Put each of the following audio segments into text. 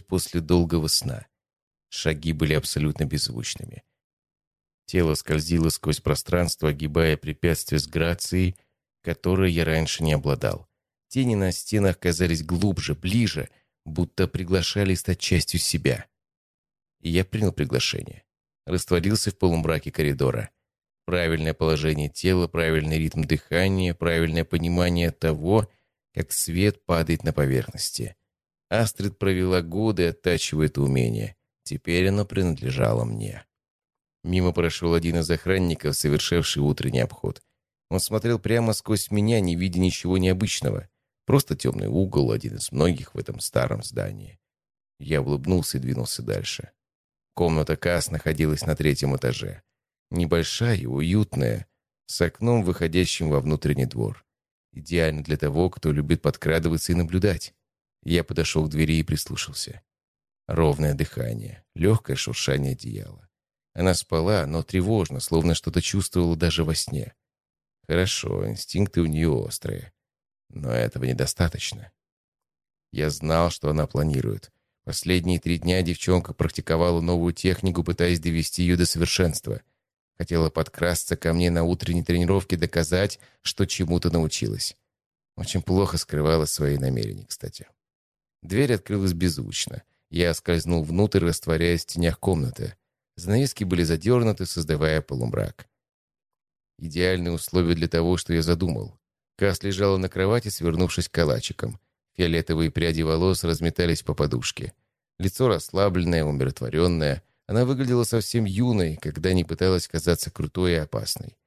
после долгого сна. Шаги были абсолютно беззвучными. Тело скользило сквозь пространство, огибая препятствия с грацией, которой я раньше не обладал. Тени на стенах казались глубже, ближе, будто приглашали стать частью себя. И я принял приглашение. Растворился в полумраке коридора. Правильное положение тела, правильный ритм дыхания, правильное понимание того, как свет падает на поверхности. Астрид провела годы, оттачивая это умение. Теперь оно принадлежало мне. Мимо прошел один из охранников, совершивший утренний обход. Он смотрел прямо сквозь меня, не видя ничего необычного. Просто темный угол, один из многих в этом старом здании. Я улыбнулся и двинулся дальше. Комната Касс находилась на третьем этаже. Небольшая, и уютная, с окном, выходящим во внутренний двор. Идеально для того, кто любит подкрадываться и наблюдать. Я подошел к двери и прислушался. Ровное дыхание, легкое шуршание одеяла. Она спала, но тревожно, словно что-то чувствовала даже во сне. Хорошо, инстинкты у нее острые. Но этого недостаточно. Я знал, что она планирует. Последние три дня девчонка практиковала новую технику, пытаясь довести ее до совершенства. Хотела подкрасться ко мне на утренней тренировке, доказать, что чему-то научилась. Очень плохо скрывала свои намерения, кстати. Дверь открылась беззвучно. Я скользнул внутрь, растворяясь в тенях комнаты. Занавески были задернуты, создавая полумрак. Идеальные условия для того, что я задумал. Кас лежала на кровати, свернувшись калачиком. Фиолетовые пряди волос разметались по подушке. Лицо расслабленное, умиротворенное. Она выглядела совсем юной, когда не пыталась казаться крутой и опасной.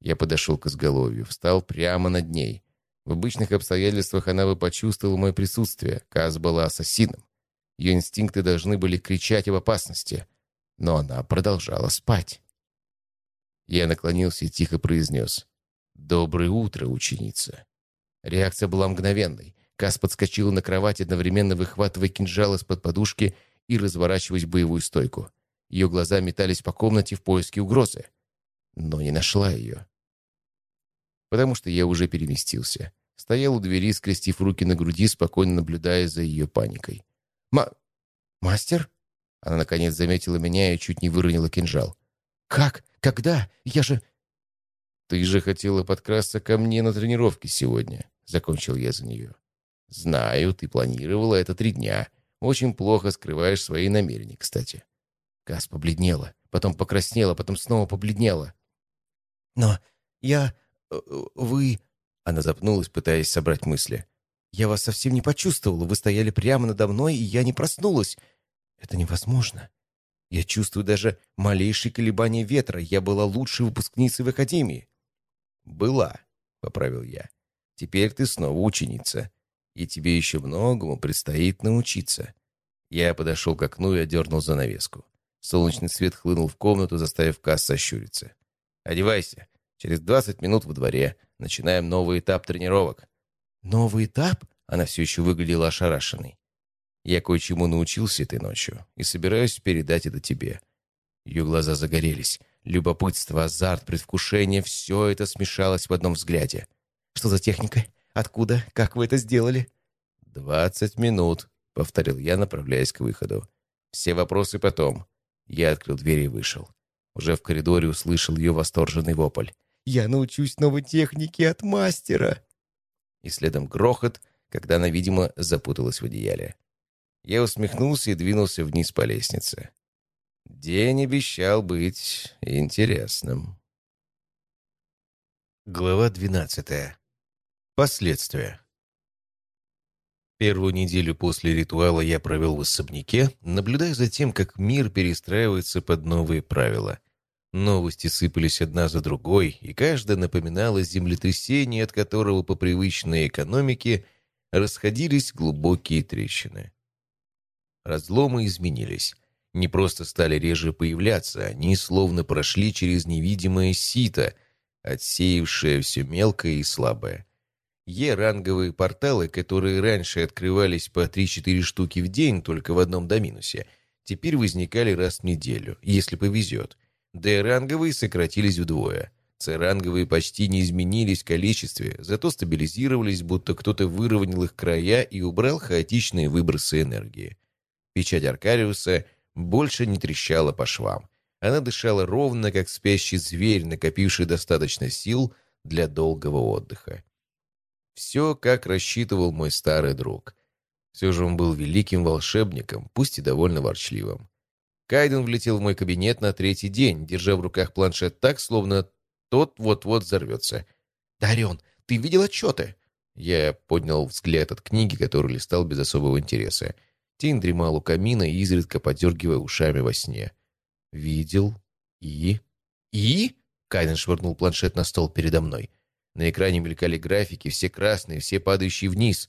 Я подошел к изголовью, встал прямо над ней. В обычных обстоятельствах она бы почувствовала мое присутствие. Каз была ассасином. Ее инстинкты должны были кричать об опасности но она продолжала спать. Я наклонился и тихо произнес «Доброе утро, ученица». Реакция была мгновенной. Кас подскочила на кровать, одновременно выхватывая кинжал из-под подушки и разворачиваясь в боевую стойку. Ее глаза метались по комнате в поиске угрозы, но не нашла ее. Потому что я уже переместился. Стоял у двери, скрестив руки на груди, спокойно наблюдая за ее паникой. «Ма... мастер?» Она, наконец, заметила меня и чуть не выронила кинжал. «Как? Когда? Я же...» «Ты же хотела подкрасться ко мне на тренировке сегодня», — закончил я за нее. «Знаю, ты планировала это три дня. Очень плохо скрываешь свои намерения, кстати». Кас побледнела, потом покраснела, потом снова побледнела. «Но я... Э, вы...» Она запнулась, пытаясь собрать мысли. «Я вас совсем не почувствовала. Вы стояли прямо надо мной, и я не проснулась. Это невозможно. Я чувствую даже малейшие колебания ветра. Я была лучшей выпускницей в академии. «Была», — поправил я. «Теперь ты снова ученица, и тебе еще многому предстоит научиться». Я подошел к окну и одернул занавеску. Солнечный свет хлынул в комнату, заставив Касс сощуриться. «Одевайся. Через двадцать минут во дворе. Начинаем новый этап тренировок». «Новый этап?» Она все еще выглядела ошарашенной. Я кое-чему научился этой ночью и собираюсь передать это тебе». Ее глаза загорелись. Любопытство, азарт, предвкушение — все это смешалось в одном взгляде. «Что за техника? Откуда? Как вы это сделали?» «Двадцать минут», — повторил я, направляясь к выходу. «Все вопросы потом». Я открыл дверь и вышел. Уже в коридоре услышал ее восторженный вопль. «Я научусь новой технике от мастера!» И следом грохот, когда она, видимо, запуталась в одеяле. Я усмехнулся и двинулся вниз по лестнице. День обещал быть интересным. Глава двенадцатая. Последствия. Первую неделю после ритуала я провел в особняке, наблюдая за тем, как мир перестраивается под новые правила. Новости сыпались одна за другой, и каждая напоминала землетрясение, от которого по привычной экономике расходились глубокие трещины. Разломы изменились. Не просто стали реже появляться, они словно прошли через невидимое сито, отсеявшее все мелкое и слабое. Е-ранговые порталы, которые раньше открывались по 3-4 штуки в день только в одном доминусе, теперь возникали раз в неделю, если повезет. Д-ранговые сократились вдвое. С-ранговые почти не изменились в количестве, зато стабилизировались, будто кто-то выровнял их края и убрал хаотичные выбросы энергии. Печать Аркариуса больше не трещала по швам. Она дышала ровно, как спящий зверь, накопивший достаточно сил для долгого отдыха. Все, как рассчитывал мой старый друг. Все же он был великим волшебником, пусть и довольно ворчливым. Кайден влетел в мой кабинет на третий день, держа в руках планшет так, словно тот вот-вот взорвется. «Дарион, ты видел отчеты?» Я поднял взгляд от книги, которую листал без особого интереса. Тень дремал у камина, изредка подергивая ушами во сне. «Видел. И?» «И?» — Кайден швырнул планшет на стол передо мной. На экране мелькали графики, все красные, все падающие вниз.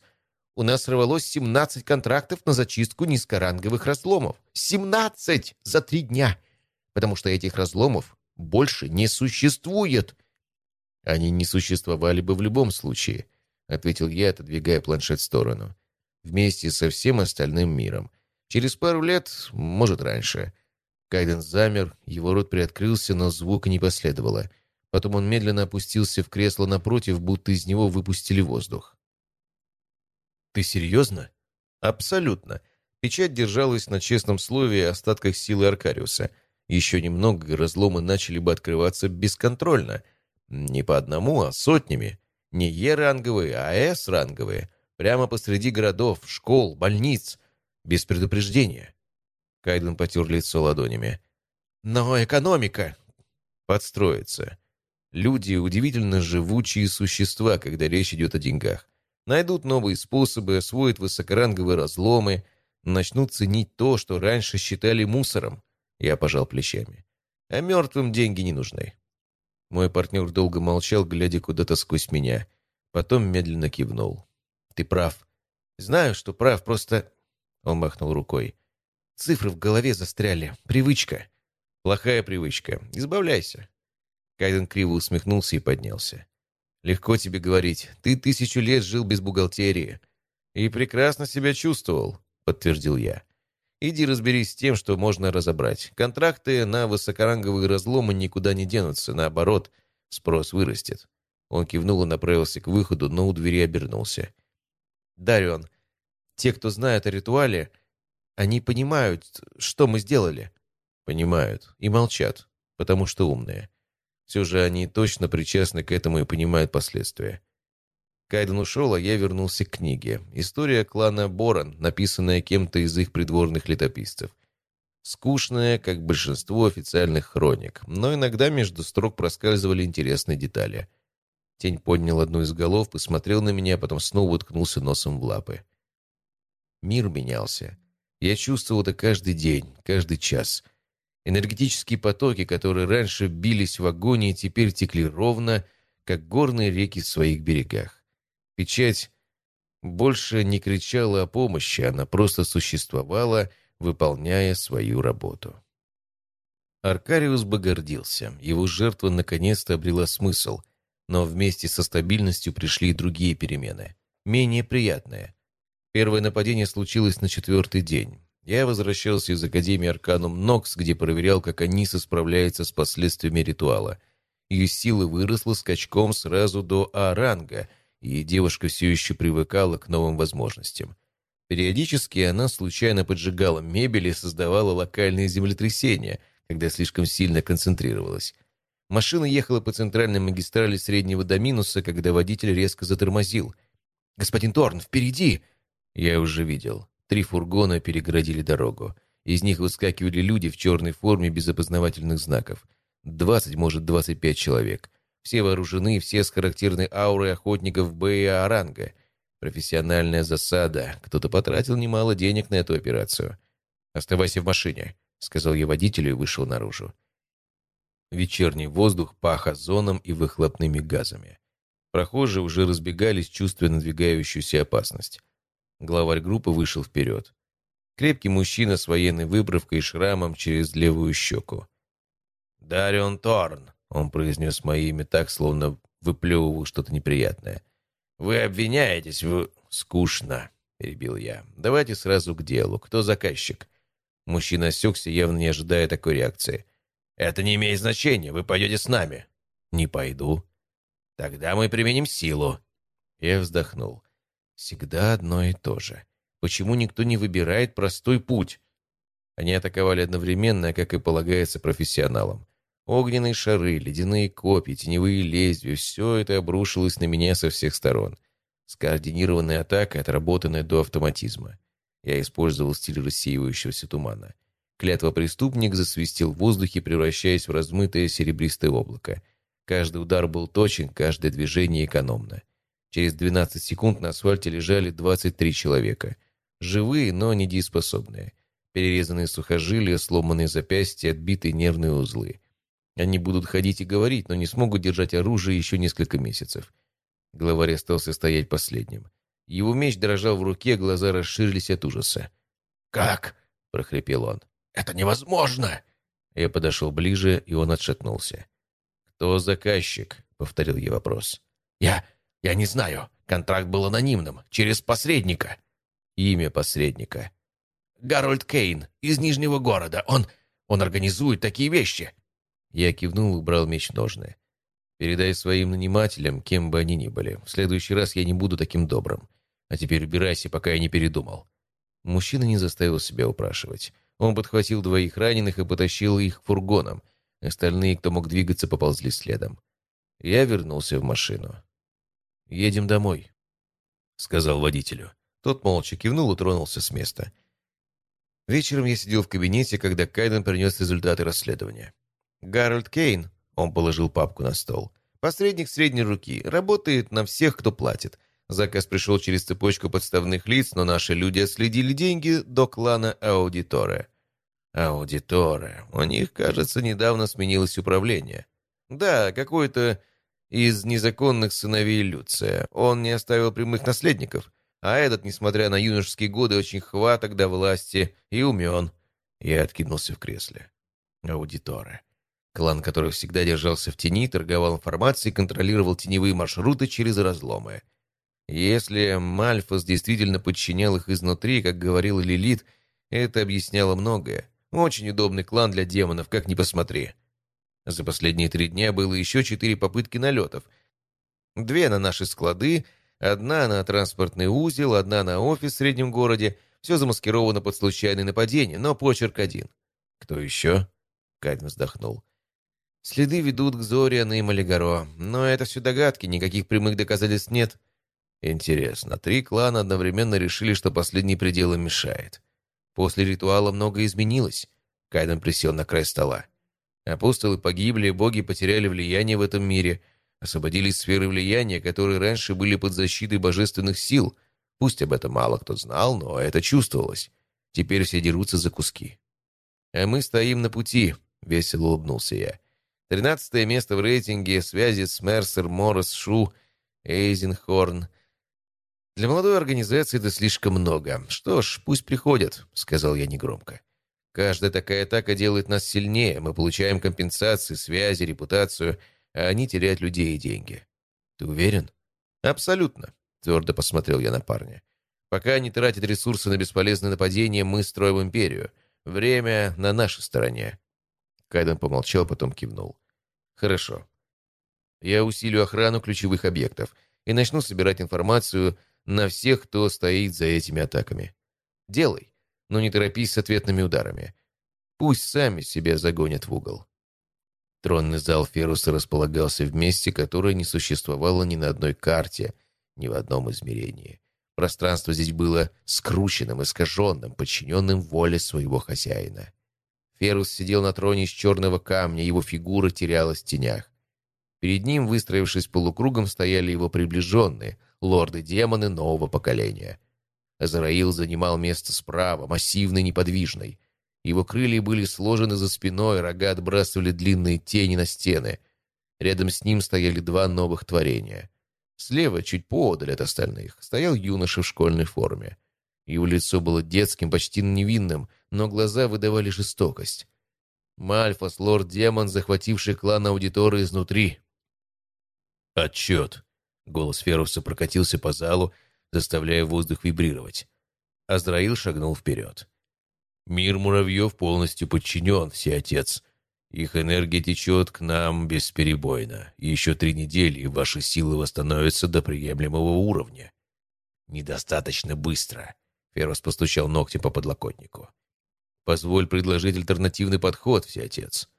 У нас сорвалось 17 контрактов на зачистку низкоранговых разломов. 17 за три дня! Потому что этих разломов больше не существует. Они не существовали бы в любом случае, ответил я, отодвигая планшет в сторону. Вместе со всем остальным миром. Через пару лет, может, раньше. Кайден замер, его рот приоткрылся, но звука не последовало. Потом он медленно опустился в кресло напротив, будто из него выпустили воздух. «Ты серьезно?» «Абсолютно. Печать держалась на честном слове и остатках силы Аркариуса. Еще немного, и разломы начали бы открываться бесконтрольно. Не по одному, а сотнями. Не Е-ранговые, а С-ранговые. Прямо посреди городов, школ, больниц. Без предупреждения. Кайден потер лицо ладонями. «Но экономика...» «Подстроится. Люди — удивительно живучие существа, когда речь идет о деньгах. Найдут новые способы, освоят высокоранговые разломы, начнут ценить то, что раньше считали мусором. Я пожал плечами. А мертвым деньги не нужны. Мой партнер долго молчал, глядя куда-то сквозь меня. Потом медленно кивнул. «Ты прав. Знаю, что прав, просто...» Он махнул рукой. Цифры в голове застряли. Привычка. Плохая привычка. Избавляйся. Кайден криво усмехнулся и поднялся. Легко тебе говорить. Ты тысячу лет жил без бухгалтерии. И прекрасно себя чувствовал, подтвердил я. Иди разберись с тем, что можно разобрать. Контракты на высокоранговые разломы никуда не денутся. Наоборот, спрос вырастет. Он кивнул и направился к выходу, но у двери обернулся. «Дарион, те, кто знает о ритуале, они понимают, что мы сделали?» «Понимают. И молчат, потому что умные. Все же они точно причастны к этому и понимают последствия». Кайден ушел, а я вернулся к книге. История клана Борон, написанная кем-то из их придворных летописцев. Скучная, как большинство официальных хроник, но иногда между строк проскальзывали интересные детали. Тень поднял одну из голов, посмотрел на меня, а потом снова уткнулся носом в лапы. Мир менялся. Я чувствовал это каждый день, каждый час. Энергетические потоки, которые раньше бились в агонии, теперь текли ровно, как горные реки в своих берегах. Печать больше не кричала о помощи, она просто существовала, выполняя свою работу. Аркариус бы гордился. Его жертва наконец-то обрела смысл. Но вместе со стабильностью пришли и другие перемены. Менее приятные. Первое нападение случилось на четвертый день. Я возвращался из Академии Арканум Нокс, где проверял, как Аниса справляется с последствиями ритуала. Ее сила выросла скачком сразу до А-ранга, и девушка все еще привыкала к новым возможностям. Периодически она случайно поджигала мебель и создавала локальные землетрясения, когда слишком сильно концентрировалась. Машина ехала по центральной магистрали среднего до минуса, когда водитель резко затормозил. «Господин Торн, впереди!» Я уже видел. Три фургона перегородили дорогу. Из них выскакивали люди в черной форме без опознавательных знаков. Двадцать, может, двадцать пять человек. Все вооружены, все с характерной аурой охотников Б и Аранга. Профессиональная засада. Кто-то потратил немало денег на эту операцию. «Оставайся в машине», — сказал я водителю и вышел наружу. Вечерний воздух пах озоном и выхлопными газами. Прохожие уже разбегались, чувствуя надвигающуюся опасность. Главарь группы вышел вперед. Крепкий мужчина с военной выправкой и шрамом через левую щеку. «Дарион Торн», — он произнес мое имя так, словно выплевывал что-то неприятное. «Вы обвиняетесь в...» «Скучно», — перебил я. «Давайте сразу к делу. Кто заказчик?» Мужчина осекся, явно не ожидая такой реакции. «Это не имеет значения. Вы пойдете с нами». «Не пойду». «Тогда мы применим силу». Я вздохнул. Всегда одно и то же. Почему никто не выбирает простой путь? Они атаковали одновременно, как и полагается профессионалам. Огненные шары, ледяные копья, теневые лезвия — все это обрушилось на меня со всех сторон. Скоординированная атака, отработанная до автоматизма. Я использовал стиль рассеивающегося тумана. Клятва преступник засвистел в воздухе, превращаясь в размытое серебристое облако. Каждый удар был точен, каждое движение экономно. Через 12 секунд на асфальте лежали 23 человека. Живые, но недееспособные. Перерезанные сухожилия, сломанные запястья, отбитые нервные узлы. Они будут ходить и говорить, но не смогут держать оружие еще несколько месяцев. Главарь остался стоять последним. Его меч дрожал в руке, глаза расширились от ужаса. «Как?» — прохрипел он. «Это невозможно!» Я подошел ближе, и он отшатнулся. «Кто заказчик?» — повторил я вопрос. «Я... я не знаю. Контракт был анонимным, через посредника». «Имя посредника?» «Гарольд Кейн, из Нижнего города. Он... он организует такие вещи. Я кивнул и убрал меч в ножны. «Передай своим нанимателям, кем бы они ни были. В следующий раз я не буду таким добрым. А теперь убирайся, пока я не передумал». Мужчина не заставил себя упрашивать. Он подхватил двоих раненых и потащил их к фургонам. Остальные, кто мог двигаться, поползли следом. Я вернулся в машину. «Едем домой», — сказал водителю. Тот молча кивнул и тронулся с места. Вечером я сидел в кабинете, когда Кайден принес результаты расследования. Гарольд Кейн, он положил папку на стол, посредник средней руки, работает на всех, кто платит. Заказ пришел через цепочку подставных лиц, но наши люди отследили деньги до клана Аудиторе. Аудиторе. У них, кажется, недавно сменилось управление. Да, какой-то из незаконных сыновей Люция. Он не оставил прямых наследников. А этот, несмотря на юношеские годы, очень хваток до власти и умен. Я откинулся в кресле. Аудиторе. Клан, который всегда держался в тени, торговал информацией контролировал теневые маршруты через разломы. Если Мальфос действительно подчинял их изнутри, как говорила Лилит, это объясняло многое. Очень удобный клан для демонов, как ни посмотри. За последние три дня было еще четыре попытки налетов. Две на наши склады, одна на транспортный узел, одна на офис в среднем городе. Все замаскировано под случайное нападение, но почерк один. «Кто еще?» — Кайден вздохнул. Следы ведут к Зориану и Малигаро, но это все догадки, никаких прямых доказательств нет. Интересно, три клана одновременно решили, что последний предел им мешает. После ритуала многое изменилось. Кайден присел на край стола. Апостолы погибли, боги потеряли влияние в этом мире, освободились сферы влияния, которые раньше были под защитой божественных сил. Пусть об этом мало кто знал, но это чувствовалось. Теперь все дерутся за куски. «А мы стоим на пути», — весело улыбнулся я. Тринадцатое место в рейтинге, связи с Мерсер, Моррис, Шу, Эйзенхорн. Для молодой организации это слишком много. Что ж, пусть приходят, сказал я негромко. Каждая такая атака делает нас сильнее. Мы получаем компенсации, связи, репутацию, а они теряют людей и деньги. Ты уверен? Абсолютно, твердо посмотрел я на парня. Пока они тратят ресурсы на бесполезное нападение, мы строим империю. Время на нашей стороне. Кайден помолчал, потом кивнул. «Хорошо. Я усилю охрану ключевых объектов и начну собирать информацию на всех, кто стоит за этими атаками. Делай, но не торопись с ответными ударами. Пусть сами себя загонят в угол». Тронный зал Феруса располагался в месте, которое не существовало ни на одной карте, ни в одном измерении. Пространство здесь было скрученным, искаженным, подчиненным воле своего хозяина. Ферус сидел на троне из черного камня, его фигура терялась в тенях. Перед ним, выстроившись полукругом, стояли его приближенные, лорды-демоны нового поколения. Азараил занимал место справа, массивный, неподвижный. Его крылья были сложены за спиной, рога отбрасывали длинные тени на стены. Рядом с ним стояли два новых творения. Слева, чуть поодаль от остальных, стоял юноша в школьной форме. Его лицо было детским, почти невинным, но глаза выдавали жестокость. Мальфас, лорд-демон, захвативший клан аудиторы изнутри. «Отчет!» — голос Феруса прокатился по залу, заставляя воздух вибрировать. Азраил шагнул вперед. «Мир муравьев полностью подчинен, всеотец. Их энергия течет к нам бесперебойно. Еще три недели, и ваши силы восстановятся до приемлемого уровня». «Недостаточно быстро», Феррос постучал ногтем по подлокотнику. «Позволь предложить альтернативный подход, всеотец».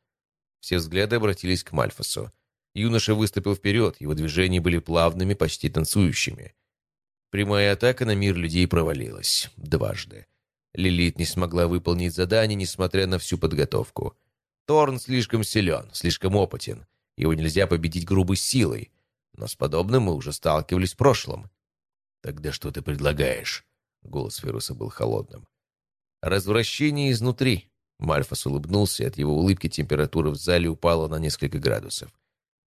Все взгляды обратились к Мальфосу. Юноша выступил вперед, его движения были плавными, почти танцующими. Прямая атака на мир людей провалилась. Дважды. Лилит не смогла выполнить задание, несмотря на всю подготовку. Торн слишком силен, слишком опытен. Его нельзя победить грубой силой. Но с подобным мы уже сталкивались в прошлом. «Тогда что ты предлагаешь?» Голос Феруса был холодным. «Развращение изнутри». Мальфас улыбнулся, и от его улыбки температура в зале упала на несколько градусов.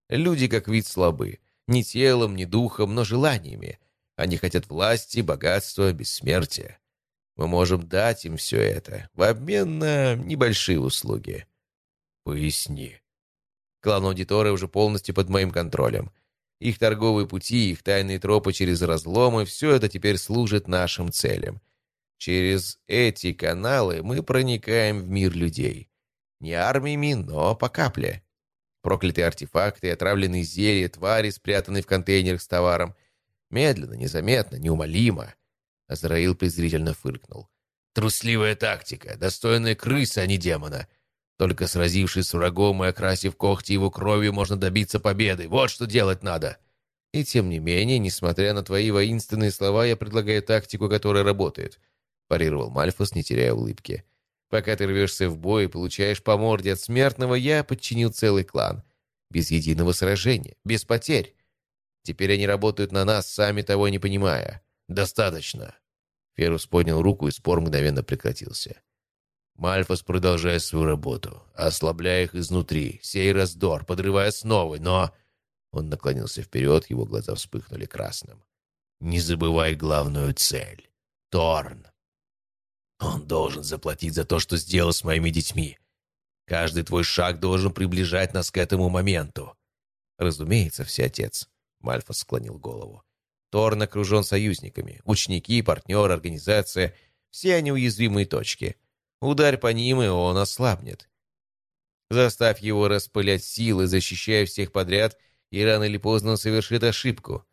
Люди, как вид, слабы. Ни телом, ни духом, но желаниями. Они хотят власти, богатства, бессмертия. Мы можем дать им все это в обмен на небольшие услуги. Поясни. Клан Аудиторы уже полностью под моим контролем. Их торговые пути, их тайные тропы через разломы — все это теперь служит нашим целям. Через эти каналы мы проникаем в мир людей. Не армиями, но по капле. Проклятые артефакты, отравленные зелья, твари, спрятанные в контейнерах с товаром. Медленно, незаметно, неумолимо. Азраил презрительно фыркнул. «Трусливая тактика, достойная крысы, а не демона. Только сразившись с врагом и окрасив когти его кровью, можно добиться победы. Вот что делать надо!» «И тем не менее, несмотря на твои воинственные слова, я предлагаю тактику, которая работает», — парировал Мальфус, не теряя улыбки. «Пока ты рвешься в бой и получаешь по морде от смертного, я подчинил целый клан. Без единого сражения, без потерь. Теперь они работают на нас, сами того не понимая. Достаточно. Ферус поднял руку, и спор мгновенно прекратился. Мальфас продолжает свою работу, ослабляя их изнутри, сей раздор, подрывая основы, но... Он наклонился вперед, его глаза вспыхнули красным. «Не забывай главную цель. Торн. Он должен заплатить за то, что сделал с моими детьми. Каждый твой шаг должен приближать нас к этому моменту». «Разумеется, все отец», — Мальфас склонил голову. Торн окружен союзниками. Ученики, партнеры, организация — все они уязвимые точки. Ударь по ним, и он ослабнет. Заставь его распылять силы, защищая всех подряд, и рано или поздно он совершит ошибку.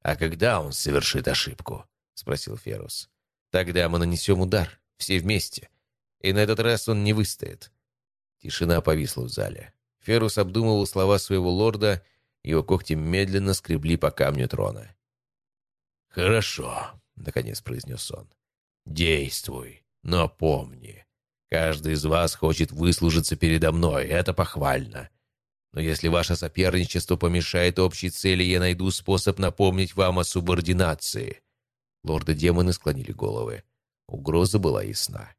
«А когда он совершит ошибку?» — спросил Ферус. «Тогда мы нанесем удар, все вместе. И на этот раз он не выстоит». Тишина повисла в зале. Ферус обдумывал слова своего лорда, его когти медленно скребли по камню трона. «Хорошо», — наконец произнес он. «Действуй, но помни, каждый из вас хочет выслужиться передо мной, это похвально. Но если ваше соперничество помешает общей цели, я найду способ напомнить вам о субординации». Лорды-демоны склонили головы. Угроза была ясна.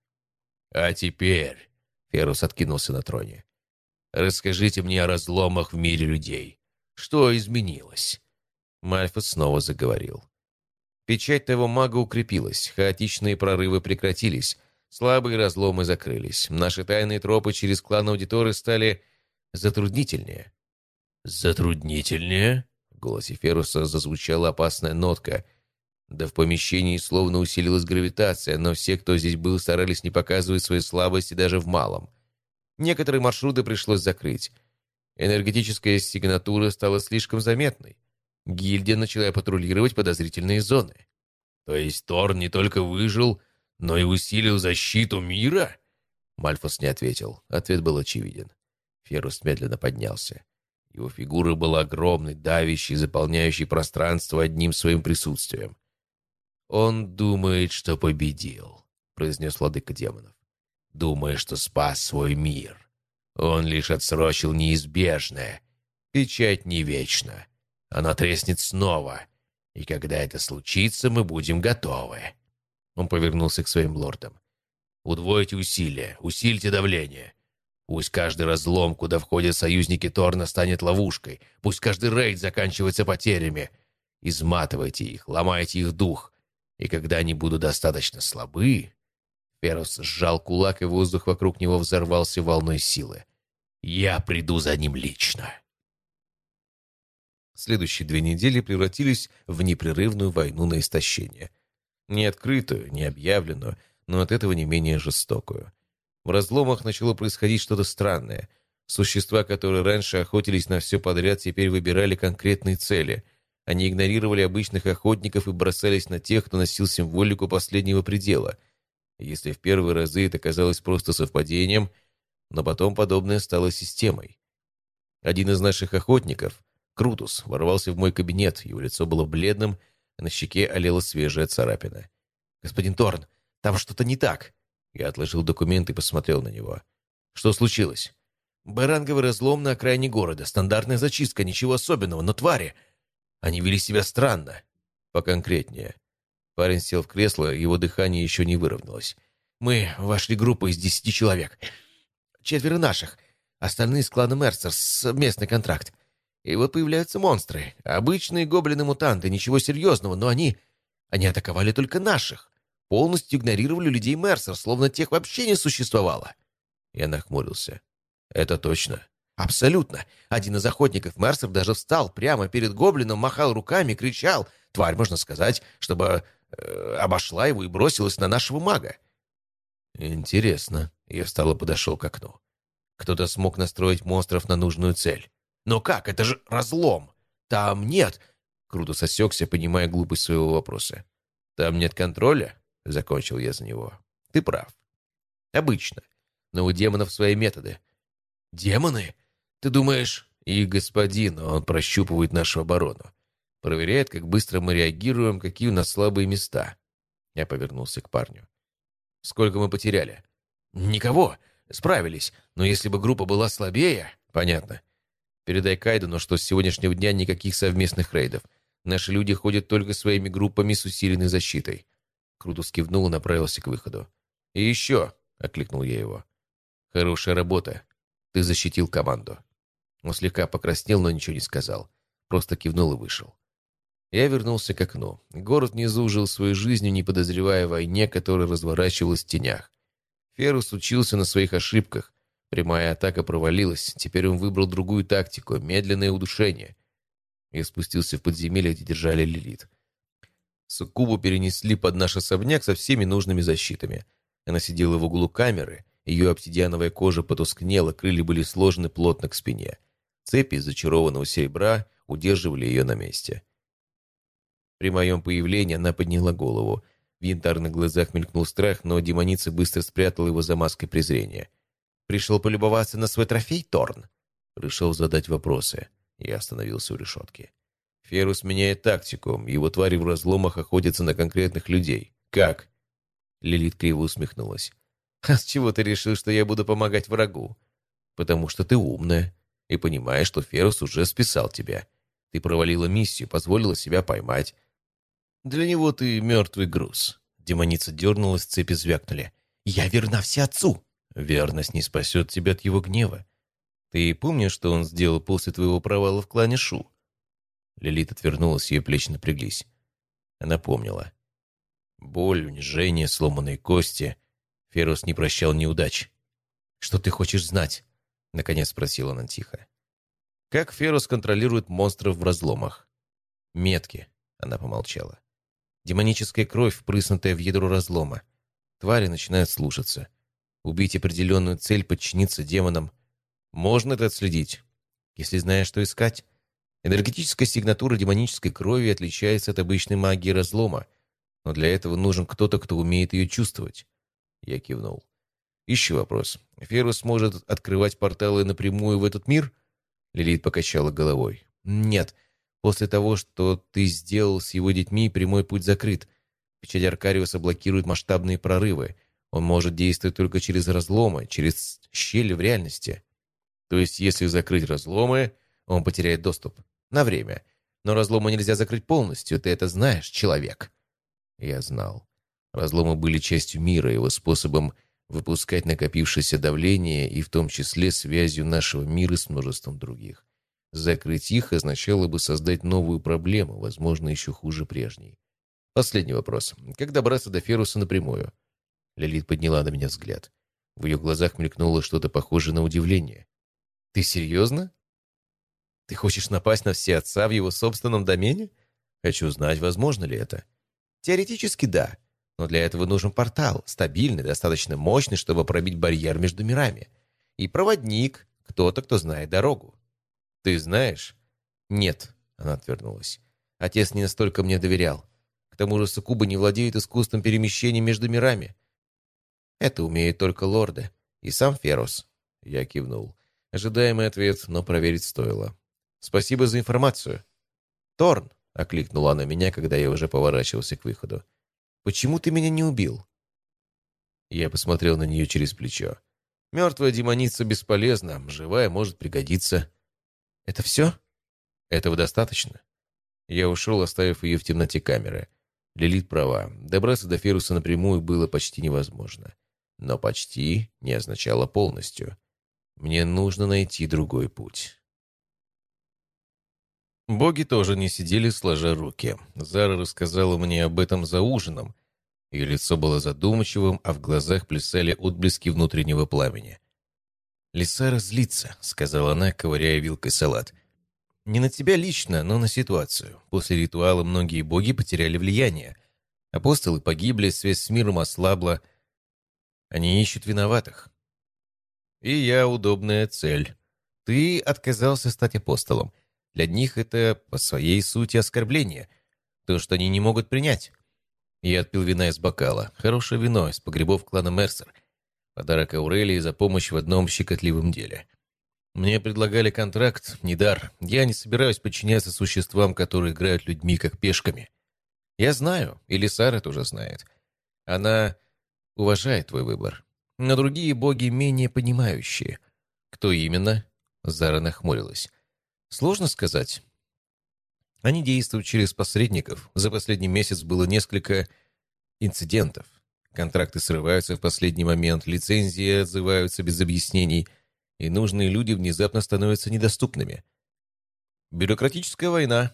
«А теперь...» — Ферус откинулся на троне. «Расскажите мне о разломах в мире людей. Что изменилось?» Мальфус снова заговорил. Печать того мага укрепилась, хаотичные прорывы прекратились, слабые разломы закрылись. Наши тайные тропы через клан аудиторы стали затруднительнее. «Затруднительнее?» В голосе Феруса зазвучала опасная нотка. Да в помещении словно усилилась гравитация, но все, кто здесь был, старались не показывать свои слабости даже в малом. Некоторые маршруты пришлось закрыть. Энергетическая сигнатура стала слишком заметной гильдия начала патрулировать подозрительные зоны. То есть Тор не только выжил, но и усилил защиту мира? Мальфус не ответил. Ответ был очевиден. Ферус медленно поднялся. Его фигура была огромной, давящей, заполняющей пространство одним своим присутствием. «Он думает, что победил», — произнес владыка демонов. «Думая, что спас свой мир. Он лишь отсрочил неизбежное. Печать не вечна. Она треснет снова. И когда это случится, мы будем готовы». Он повернулся к своим лордам. «Удвойте усилия, усильте давление. Пусть каждый разлом, куда входят союзники Торна, станет ловушкой. Пусть каждый рейд заканчивается потерями. Изматывайте их, ломайте их дух. И когда они будут достаточно слабы...» Ферус сжал кулак, и воздух вокруг него взорвался волной силы. «Я приду за ним лично». Следующие две недели превратились в непрерывную войну на истощение. Не открытую, не объявленную, но от этого не менее жестокую. В разломах начало происходить что-то странное. Существа, которые раньше охотились на все подряд, теперь выбирали конкретные цели. Они игнорировали обычных охотников и бросались на тех, кто носил символику последнего предела. Если в первые разы это казалось просто совпадением, но потом подобное стало системой. Один из наших охотников, Крутус, ворвался в мой кабинет, его лицо было бледным, а на щеке олела свежая царапина. «Господин Торн, там что-то не так!» Я отложил документ и посмотрел на него. «Что случилось?» «Баранговый разлом на окраине города. Стандартная зачистка, ничего особенного, но твари...» Они вели себя странно. Поконкретнее. Парень сел в кресло, его дыхание еще не выровнялось. «Мы вошли группу из десяти человек. Четверо наших. Остальные с клана Мерсер, совместный контракт. И вот появляются монстры. Обычные гоблины-мутанты, ничего серьезного, но они... Они атаковали только наших. Полностью игнорировали людей Мерсер, словно тех вообще не существовало. Я нахмурился. «Это точно. Абсолютно. Один из охотников Мерсер даже встал прямо перед гоблином, махал руками, кричал. Тварь, можно сказать, чтобы э, обошла его и бросилась на нашего мага. Интересно. Я встал и подошел к окну. Кто-то смог настроить монстров на нужную цель. Но как? Это же разлом. Там нет... Круто сосекся, понимая глупость своего вопроса. «Там нет контроля?» — закончил я за него. «Ты прав. Обычно. Но у демонов свои методы». «Демоны? Ты думаешь, и господин, он прощупывает нашу оборону. Проверяет, как быстро мы реагируем, какие у нас слабые места. Я повернулся к парню. Сколько мы потеряли? Никого. Справились. Но если бы группа была слабее... Понятно. Передай Кайдену, что с сегодняшнего дня никаких совместных рейдов. Наши люди ходят только своими группами с усиленной защитой. Крутус кивнул и направился к выходу. «И еще!» — окликнул я его. «Хорошая работа. Ты защитил команду». Он слегка покраснел, но ничего не сказал. Просто кивнул и вышел. Я вернулся к окну. Город внизу жил своей жизнью, не подозревая о войне, которая разворачивалась в тенях. Ферус учился на своих ошибках. Прямая атака провалилась. Теперь он выбрал другую тактику — медленное удушение. Я спустился в подземелье, где держали Лилит. Суккубу перенесли под наш особняк со всеми нужными защитами. Она сидела в углу камеры, ее обсидиановая кожа потускнела, крылья были сложены плотно к спине. Цепи из зачарованного серебра удерживали ее на месте. При моем появлении она подняла голову. В янтарных глазах мелькнул страх, но демоница быстро спрятала его за маской презрения. «Пришел полюбоваться на свой трофей, Торн?» Решил задать вопросы. Я остановился у решетки. «Ферус меняет тактику. Его твари в разломах охотятся на конкретных людей. Как?» Лилит криво усмехнулась. «А с чего ты решил, что я буду помогать врагу?» «Потому что ты умная и понимаешь, что Ферус уже списал тебя. Ты провалила миссию, позволила себя поймать. Для него ты мертвый груз». Демоница дернулась, цепи звякнули. «Я верна всеотцу!» «Верность не спасет тебя от его гнева. Ты помнишь, что он сделал после твоего провала в клане Шу?» Лилит отвернулась, ее плечи напряглись. Она помнила. Боль, унижение, сломанные кости — Ферус не прощал неудач. «Что ты хочешь знать?» — наконец спросила она тихо. «Как Ферус контролирует монстров в разломах?» «Метки», — она помолчала. «Демоническая кровь, впрыснутая в ядро разлома. Твари начинают слушаться. Убить определенную цель, подчиниться демонам. Можно это отследить, если знаешь, что искать. Энергетическая сигнатура демонической крови отличается от обычной магии разлома, но для этого нужен кто-то, кто умеет ее чувствовать. Я кивнул. «Еще вопрос. Ферус может открывать порталы напрямую в этот мир?» Лилит покачала головой. «Нет. После того, что ты сделал с его детьми, прямой путь закрыт. Печать Аркариуса блокирует масштабные прорывы. Он может действовать только через разломы, через щели в реальности. То есть, если закрыть разломы, он потеряет доступ. На время. Но разломы нельзя закрыть полностью, ты это знаешь, человек». Я знал. Разломы были частью мира, его способом выпускать накопившееся давление и в том числе связью нашего мира с множеством других. Закрыть их означало бы создать новую проблему, возможно, еще хуже прежней. Последний вопрос. Как добраться до Феруса напрямую? Лилит подняла на меня взгляд. В ее глазах мелькнуло что-то похожее на удивление. «Ты серьезно? Ты хочешь напасть на все отца в его собственном домене? Хочу знать, возможно ли это. Теоретически да. Но для этого нужен портал, стабильный, достаточно мощный, чтобы пробить барьер между мирами. И проводник, кто-то, кто знает дорогу. Ты знаешь? Нет, она отвернулась. Отец не настолько мне доверял. К тому же Сукуба не владеет искусством перемещения между мирами. Это умеют только лорды. И сам Ферус. Я кивнул. Ожидаемый ответ, но проверить стоило. «Спасибо за информацию». «Торн!» — окликнула она меня, когда я уже поворачивался к выходу. «Почему ты меня не убил?» Я посмотрел на нее через плечо. «Мертвая демоница бесполезна, живая может пригодиться». «Это все?» «Этого достаточно?» Я ушел, оставив ее в темноте камеры. Лилит права. Добраться до Феруса напрямую было почти невозможно. Но почти не означало полностью. Мне нужно найти другой путь. Боги тоже не сидели сложа руки. Зара рассказала мне об этом за ужином. Ее лицо было задумчивым, а в глазах плясали отблески внутреннего пламени. «Лиса разлится», — сказала она, ковыряя вилкой салат. «Не на тебя лично, но на ситуацию. После ритуала многие боги потеряли влияние. Апостолы погибли, связь с миром ослабла. Они ищут виноватых. И я удобная цель. Ты отказался стать апостолом. Для них это по своей сути оскорбление. То, что они не могут принять. Я отпил вина из бокала. Хорошее вино из погребов клана Мерсер. Подарок Аурелии за помощь в одном щекотливом деле. Мне предлагали контракт, не дар. Я не собираюсь подчиняться существам, которые играют людьми как пешками. Я знаю, или Сара тоже знает. Она уважает твой выбор но другие боги менее понимающие. Кто именно? Зара нахмурилась. Сложно сказать. Они действуют через посредников. За последний месяц было несколько инцидентов. Контракты срываются в последний момент, лицензии отзываются без объяснений, и нужные люди внезапно становятся недоступными. Бюрократическая война.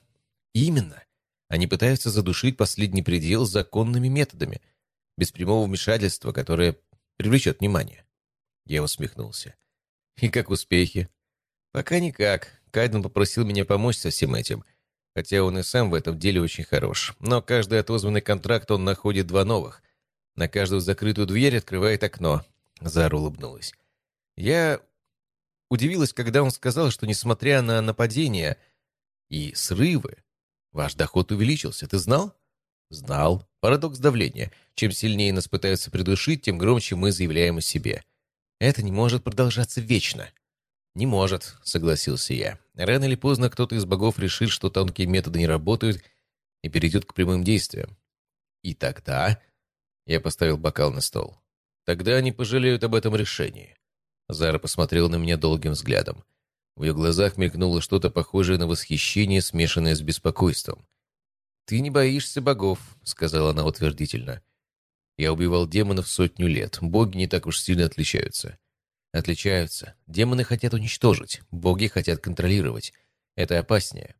Именно. Они пытаются задушить последний предел законными методами, без прямого вмешательства, которое привлечет внимание. Я усмехнулся. И как успехи? Пока никак. Кайден попросил меня помочь со всем этим. Хотя он и сам в этом деле очень хорош. Но каждый отозванный контракт он находит два новых. На каждую закрытую дверь открывает окно. Зара улыбнулась. Я удивилась, когда он сказал, что несмотря на нападения и срывы, ваш доход увеличился. Ты знал? Знал. Парадокс давления. Чем сильнее нас пытаются придушить, тем громче мы заявляем о себе. Это не может продолжаться вечно. «Не может», — согласился я. «Рано или поздно кто-то из богов решит, что тонкие методы не работают, и перейдет к прямым действиям. И тогда...» Я поставил бокал на стол. «Тогда они пожалеют об этом решении». Зара посмотрел на меня долгим взглядом. В ее глазах мелькнуло что-то похожее на восхищение, смешанное с беспокойством. «Ты не боишься богов», — сказала она утвердительно. «Я убивал демонов сотню лет. Боги не так уж сильно отличаются». «Отличаются. Демоны хотят уничтожить, боги хотят контролировать. Это опаснее».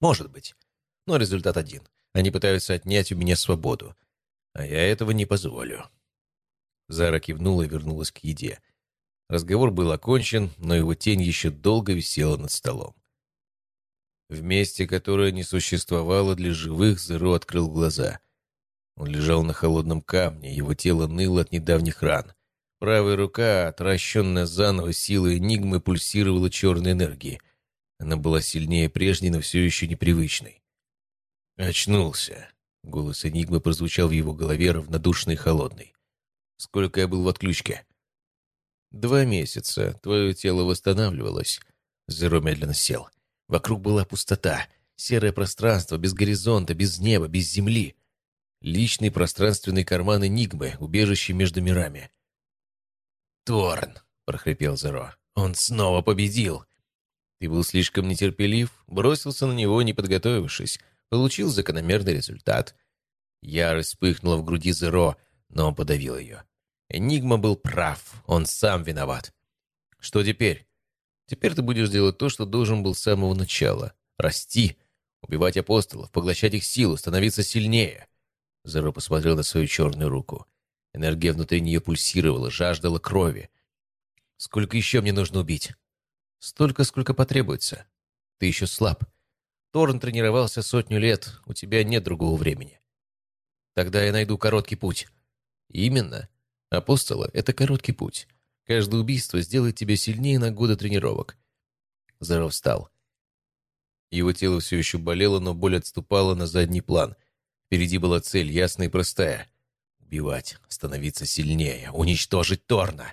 «Может быть. Но результат один. Они пытаются отнять у меня свободу. А я этого не позволю». Зара кивнула и вернулась к еде. Разговор был окончен, но его тень еще долго висела над столом. В месте, которое не существовало для живых, Зеро открыл глаза. Он лежал на холодном камне, его тело ныло от недавних ран. Правая рука, отращенная заново силой энигмы, пульсировала черной энергией. Она была сильнее прежней, но все еще непривычной. «Очнулся», — голос энигмы прозвучал в его голове равнодушный и холодный. «Сколько я был в отключке?» «Два месяца. Твое тело восстанавливалось». Зеро медленно сел. Вокруг была пустота, серое пространство, без горизонта, без неба, без земли. Личный пространственный карман Энигмы, убежище между мирами. «Торн!» — прохрипел Зеро. «Он снова победил!» Ты был слишком нетерпелив, бросился на него, не подготовившись, получил закономерный результат. Ярость вспыхнула в груди Зеро, но он подавил ее. Энигма был прав, он сам виноват. Что теперь? Теперь ты будешь делать то, что должен был с самого начала. Расти, убивать апостолов, поглощать их силу, становиться сильнее. Зеро посмотрел на свою черную руку. Энергия внутри нее пульсировала, жаждала крови. «Сколько еще мне нужно убить?» «Столько, сколько потребуется. Ты еще слаб. Торн тренировался сотню лет, у тебя нет другого времени. Тогда я найду короткий путь». «Именно. Апостола — это короткий путь. Каждое убийство сделает тебя сильнее на годы тренировок. Заров встал. Его тело все еще болело, но боль отступала на задний план. Впереди была цель, ясная и простая. Убивать, становиться сильнее, уничтожить Торна.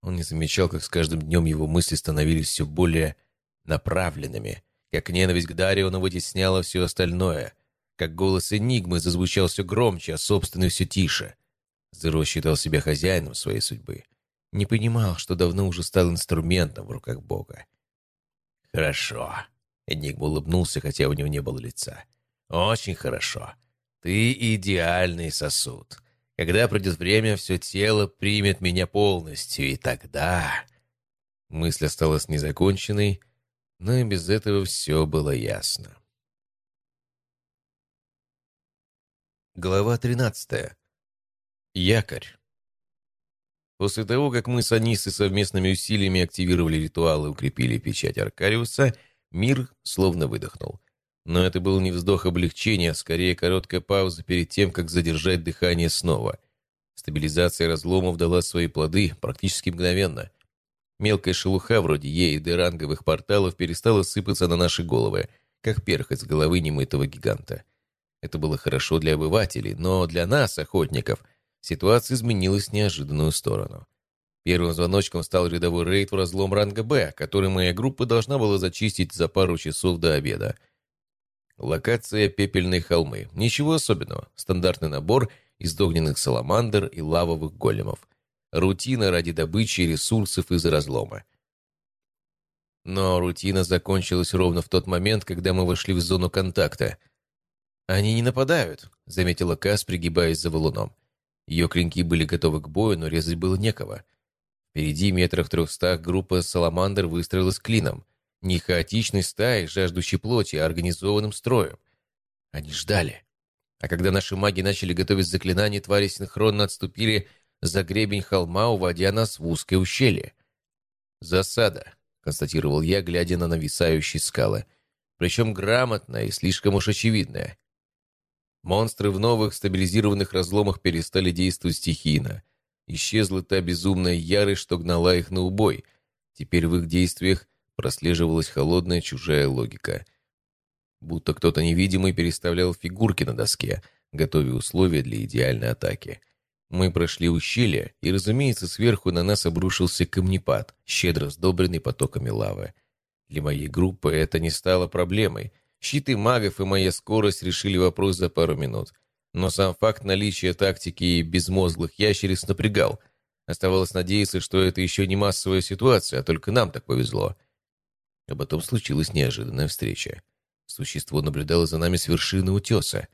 Он не замечал, как с каждым днем его мысли становились все более направленными, как ненависть к Дариону вытесняла все остальное, как голос Энигмы зазвучал все громче, а собственный все тише. Зеро считал себя хозяином своей судьбы. Не понимал, что давно уже стал инструментом в руках Бога. «Хорошо», — Энигма улыбнулся, хотя у него не было лица. «Очень хорошо. Ты идеальный сосуд. Когда придет время, все тело примет меня полностью, и тогда...» Мысль осталась незаконченной, но и без этого все было ясно. Глава тринадцатая. Якорь. После того, как мы с Анисой совместными усилиями активировали ритуал и укрепили печать Аркариуса, мир словно выдохнул. Но это был не вздох облегчения, а скорее короткая пауза перед тем, как задержать дыхание снова. Стабилизация разломов дала свои плоды практически мгновенно. Мелкая шелуха вроде Е и ранговых порталов перестала сыпаться на наши головы, как перхоть с головы немытого гиганта. Это было хорошо для обывателей, но для нас, охотников, ситуация изменилась в неожиданную сторону. Первым звоночком стал рядовой рейд в разлом ранга «Б», который моя группа должна была зачистить за пару часов до обеда. Локация «Пепельные холмы». Ничего особенного. Стандартный набор из огненных саламандр и лавовых големов. Рутина ради добычи ресурсов из разлома. Но рутина закончилась ровно в тот момент, когда мы вошли в зону контакта. «Они не нападают», — заметила Кас, пригибаясь за валуном. Ее клинки были готовы к бою, но резать было некого. Впереди метрах трехстах группа саламандр выстроилась клином — не хаотичной стаей, жаждущей плоти, а организованным строем. Они ждали. А когда наши маги начали готовить заклинания, твари синхронно отступили за гребень холма, уводя нас в узкое ущелье. «Засада», — констатировал я, глядя на нависающие скалы. Причем грамотная и слишком уж очевидная. Монстры в новых стабилизированных разломах перестали действовать стихийно. Исчезла та безумная ярость, что гнала их на убой. Теперь в их действиях прослеживалась холодная чужая логика. Будто кто-то невидимый переставлял фигурки на доске, готовя условия для идеальной атаки. Мы прошли ущелье, и, разумеется, сверху на нас обрушился камнепад, щедро сдобренный потоками лавы. Для моей группы это не стало проблемой. Щиты магов и моя скорость решили вопрос за пару минут. Но сам факт наличия тактики безмозглых ящериц напрягал. Оставалось надеяться, что это еще не массовая ситуация, а только нам так повезло. А потом случилась неожиданная встреча. Существо наблюдало за нами с вершины утеса.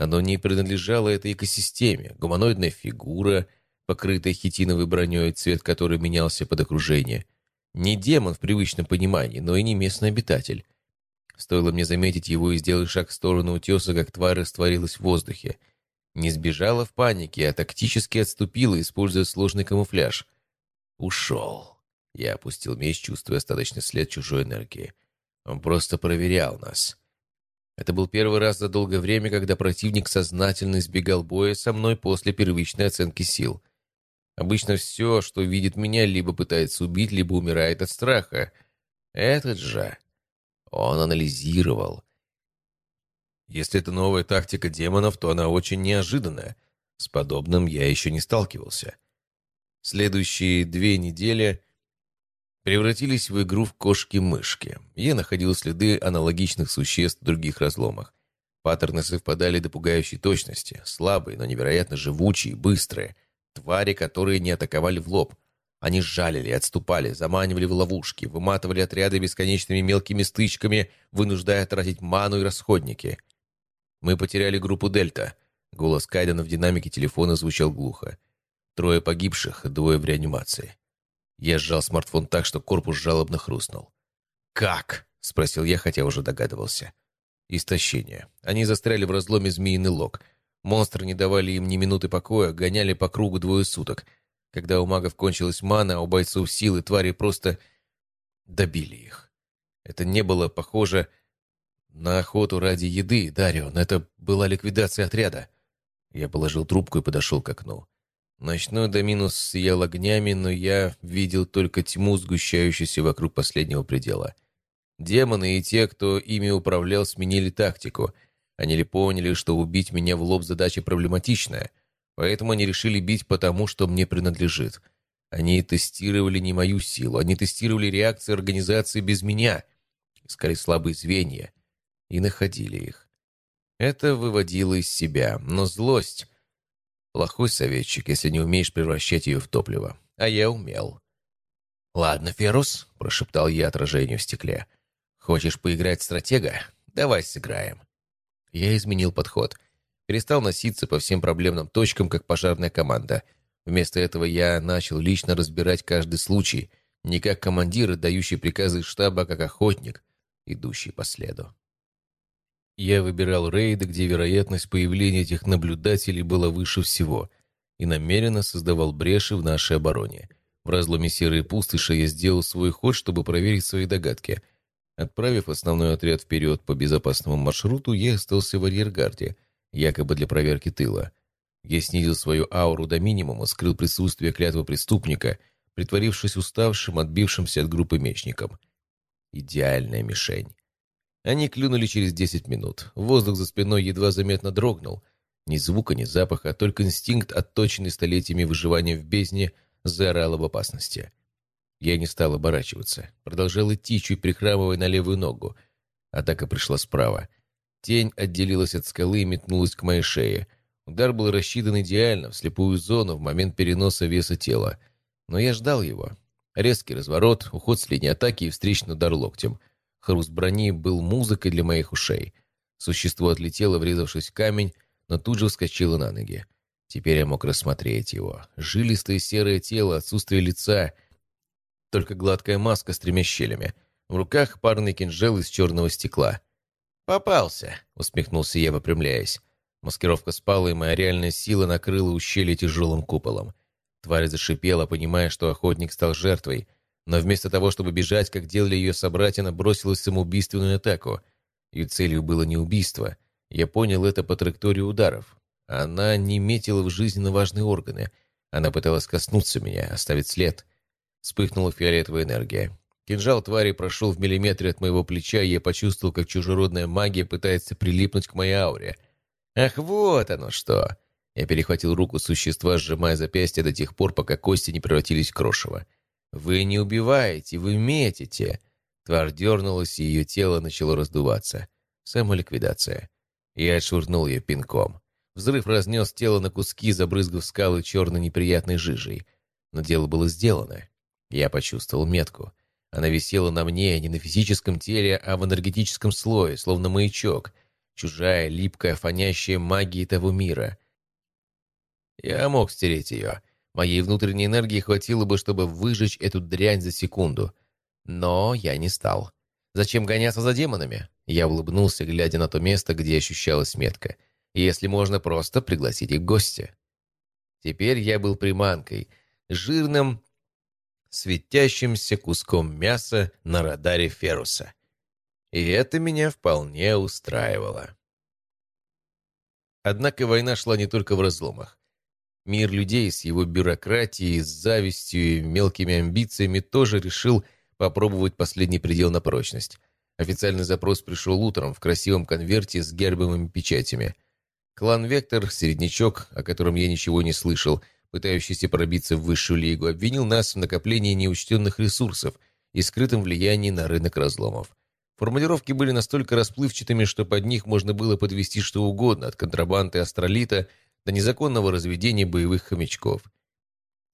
Оно не принадлежало этой экосистеме. Гуманоидная фигура, покрытая хитиновой броней, цвет которой менялся под окружение. Не демон в привычном понимании, но и не местный обитатель. Стоило мне заметить его и сделать шаг в сторону утеса, как тварь растворилась в воздухе. Не сбежала в панике, а тактически отступила, используя сложный камуфляж. Ушел. Я опустил меч, чувствуя остаточный след чужой энергии. Он просто проверял нас. Это был первый раз за долгое время, когда противник сознательно избегал боя со мной после первичной оценки сил. Обычно все, что видит меня, либо пытается убить, либо умирает от страха. Этот же... Он анализировал. Если это новая тактика демонов, то она очень неожиданная. С подобным я еще не сталкивался. Следующие две недели превратились в игру в кошки-мышки. Я находил следы аналогичных существ в других разломах. Паттерны совпадали до пугающей точности. Слабые, но невероятно живучие, быстрые. Твари, которые не атаковали в лоб. Они жалили, отступали, заманивали в ловушки, выматывали отряды бесконечными мелкими стычками, вынуждая тратить ману и расходники. «Мы потеряли группу Дельта». Голос Кайдена в динамике телефона звучал глухо. Трое погибших, двое в реанимации. Я сжал смартфон так, что корпус жалобно хрустнул. «Как?» — спросил я, хотя уже догадывался. Истощение. Они застряли в разломе змеиный лог. Монстры не давали им ни минуты покоя, гоняли по кругу двое суток. Когда у магов кончилась мана, у бойцов силы, твари просто добили их. Это не было похоже на охоту ради еды, Дарион. Это была ликвидация отряда. Я положил трубку и подошел к окну. Ночной доминус сиял огнями, но я видел только тьму, сгущающуюся вокруг последнего предела. Демоны и те, кто ими управлял, сменили тактику. Они ли поняли, что убить меня в лоб задача проблематичная, поэтому они решили бить потому, что мне принадлежит. Они тестировали не мою силу, они тестировали реакции организации без меня, искали слабые звенья и находили их. Это выводило из себя, но злость — плохой советчик, если не умеешь превращать ее в топливо. А я умел. «Ладно, Ферус», — прошептал я отражению в стекле. «Хочешь поиграть стратега? Давай сыграем». Я изменил подход. Перестал носиться по всем проблемным точкам, как пожарная команда. Вместо этого я начал лично разбирать каждый случай, не как командир, отдающий приказы штаба, а как охотник, идущий по следу. Я выбирал рейды, где вероятность появления этих наблюдателей была выше всего, и намеренно создавал бреши в нашей обороне. В разломе серой пустыши я сделал свой ход, чтобы проверить свои догадки. Отправив основной отряд вперед по безопасному маршруту, я остался в арьергарде, якобы для проверки тыла. Я снизил свою ауру до минимума, скрыл присутствие клятвы преступника, притворившись уставшим, отбившимся от группы мечником. Идеальная мишень. Они клюнули через десять минут. Воздух за спиной едва заметно дрогнул. Ни звука, ни запаха, а только инстинкт, отточенный столетиями выживания в бездне, заорал об опасности. Я не стал оборачиваться. Продолжал идти, чуть прихрамывая на левую ногу. Атака пришла справа. Тень отделилась от скалы и метнулась к моей шее. Удар был рассчитан идеально, в слепую зону, в момент переноса веса тела. Но я ждал его. Резкий разворот, уход с линии атаки и встречный удар локтем — Хруст брони был музыкой для моих ушей. Существо отлетело, врезавшись в камень, но тут же вскочило на ноги. Теперь я мог рассмотреть его. Жилистое серое тело, отсутствие лица, только гладкая маска с тремя щелями. В руках парный кинжал из черного стекла. «Попался!» — усмехнулся я, выпрямляясь. Маскировка спала, и моя реальная сила накрыла ущелье тяжелым куполом. Тварь зашипела, понимая, что охотник стал жертвой — но вместо того, чтобы бежать, как делали ее собратья, она бросилась в самоубийственную атаку. Ее целью было не убийство. Я понял это по траектории ударов. Она не метила в жизненно важные органы. Она пыталась коснуться меня, оставить след. Вспыхнула фиолетовая энергия. Кинжал твари прошел в миллиметре от моего плеча, и я почувствовал, как чужеродная магия пытается прилипнуть к моей ауре. «Ах, вот оно что!» Я перехватил руку существа, сжимая запястье до тех пор, пока кости не превратились в крошево. «Вы не убиваете, вы метите!» Тварь дернулась, и ее тело начало раздуваться. Самоликвидация. Я отшвырнул ее пинком. Взрыв разнес тело на куски, забрызгав скалы черной неприятной жижей. Но дело было сделано. Я почувствовал метку. Она висела на мне не на физическом теле, а в энергетическом слое, словно маячок. Чужая, липкая, фонящая магия того мира. Я мог стереть ее, Моей внутренней энергии хватило бы, чтобы выжечь эту дрянь за секунду. Но я не стал. Зачем гоняться за демонами? Я улыбнулся, глядя на то место, где ощущалась метка. Если можно просто пригласить их в гости. Теперь я был приманкой, жирным, светящимся куском мяса на радаре Феруса. И это меня вполне устраивало. Однако война шла не только в разломах. Мир людей с его бюрократией, с завистью и мелкими амбициями тоже решил попробовать последний предел на прочность. Официальный запрос пришел утром в красивом конверте с гербовыми печатями. Клан «Вектор», середнячок, о котором я ничего не слышал, пытающийся пробиться в высшую лигу, обвинил нас в накоплении неучтенных ресурсов и скрытом влиянии на рынок разломов. Формулировки были настолько расплывчатыми, что под них можно было подвести что угодно, от контрабанды астролита до незаконного разведения боевых хомячков.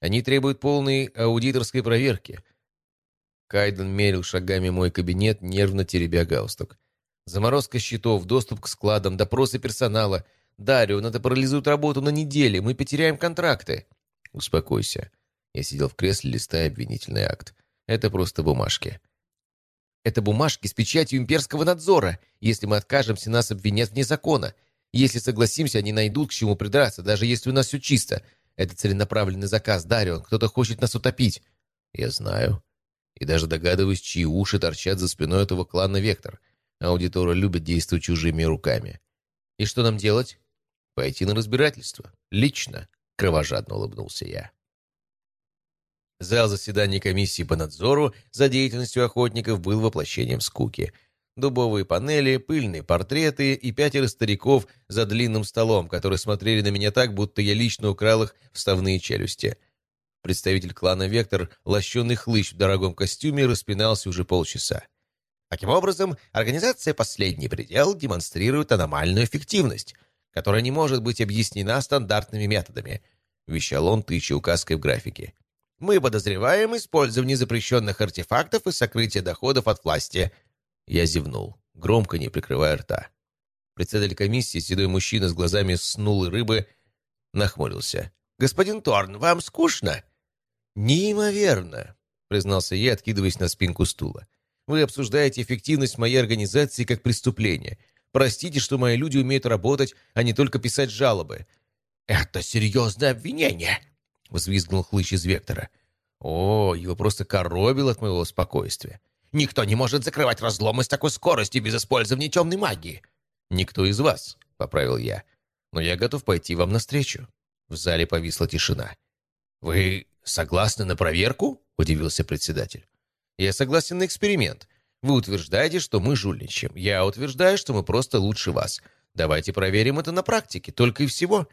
Они требуют полной аудиторской проверки. Кайден мерил шагами мой кабинет, нервно теребя галстук. Заморозка счетов, доступ к складам, допросы персонала. Дарио, надо парализует работу на неделе, мы потеряем контракты. Успокойся. Я сидел в кресле, листая обвинительный акт. Это просто бумажки. Это бумажки с печатью имперского надзора. Если мы откажемся, нас обвинят вне закона. Если согласимся, они найдут к чему придраться, даже если у нас все чисто. Это целенаправленный заказ, Дарион. Кто-то хочет нас утопить. Я знаю. И даже догадываюсь, чьи уши торчат за спиной этого клана Вектор. Аудиторы любят действовать чужими руками. И что нам делать? Пойти на разбирательство. Лично. Кровожадно улыбнулся я. Зал заседаний комиссии по надзору за деятельностью охотников был воплощением скуки. Дубовые панели, пыльные портреты и пятеро стариков за длинным столом, которые смотрели на меня так, будто я лично украл их вставные челюсти. Представитель клана «Вектор», лощеный хлыщ в дорогом костюме, распинался уже полчаса. Таким образом, организация «Последний предел» демонстрирует аномальную эффективность, которая не может быть объяснена стандартными методами, вещал он, тыча указкой в графике. Мы подозреваем использование запрещенных артефактов и сокрытие доходов от власти». Я зевнул, громко не прикрывая рта. Председатель комиссии, седой мужчина с глазами снулой рыбы, нахмурился. «Господин Торн, вам скучно?» «Неимоверно», — признался я, откидываясь на спинку стула. «Вы обсуждаете эффективность моей организации как преступление. Простите, что мои люди умеют работать, а не только писать жалобы». «Это серьезное обвинение», — взвизгнул хлыщ из Вектора. О, его просто коробил от моего спокойствия. «Никто не может закрывать разломы с такой скоростью без использования темной магии!» «Никто из вас», — поправил я. «Но я готов пойти вам навстречу». В зале повисла тишина. «Вы согласны на проверку?» — удивился председатель. «Я согласен на эксперимент. Вы утверждаете, что мы жульничаем. Я утверждаю, что мы просто лучше вас. Давайте проверим это на практике, только и всего».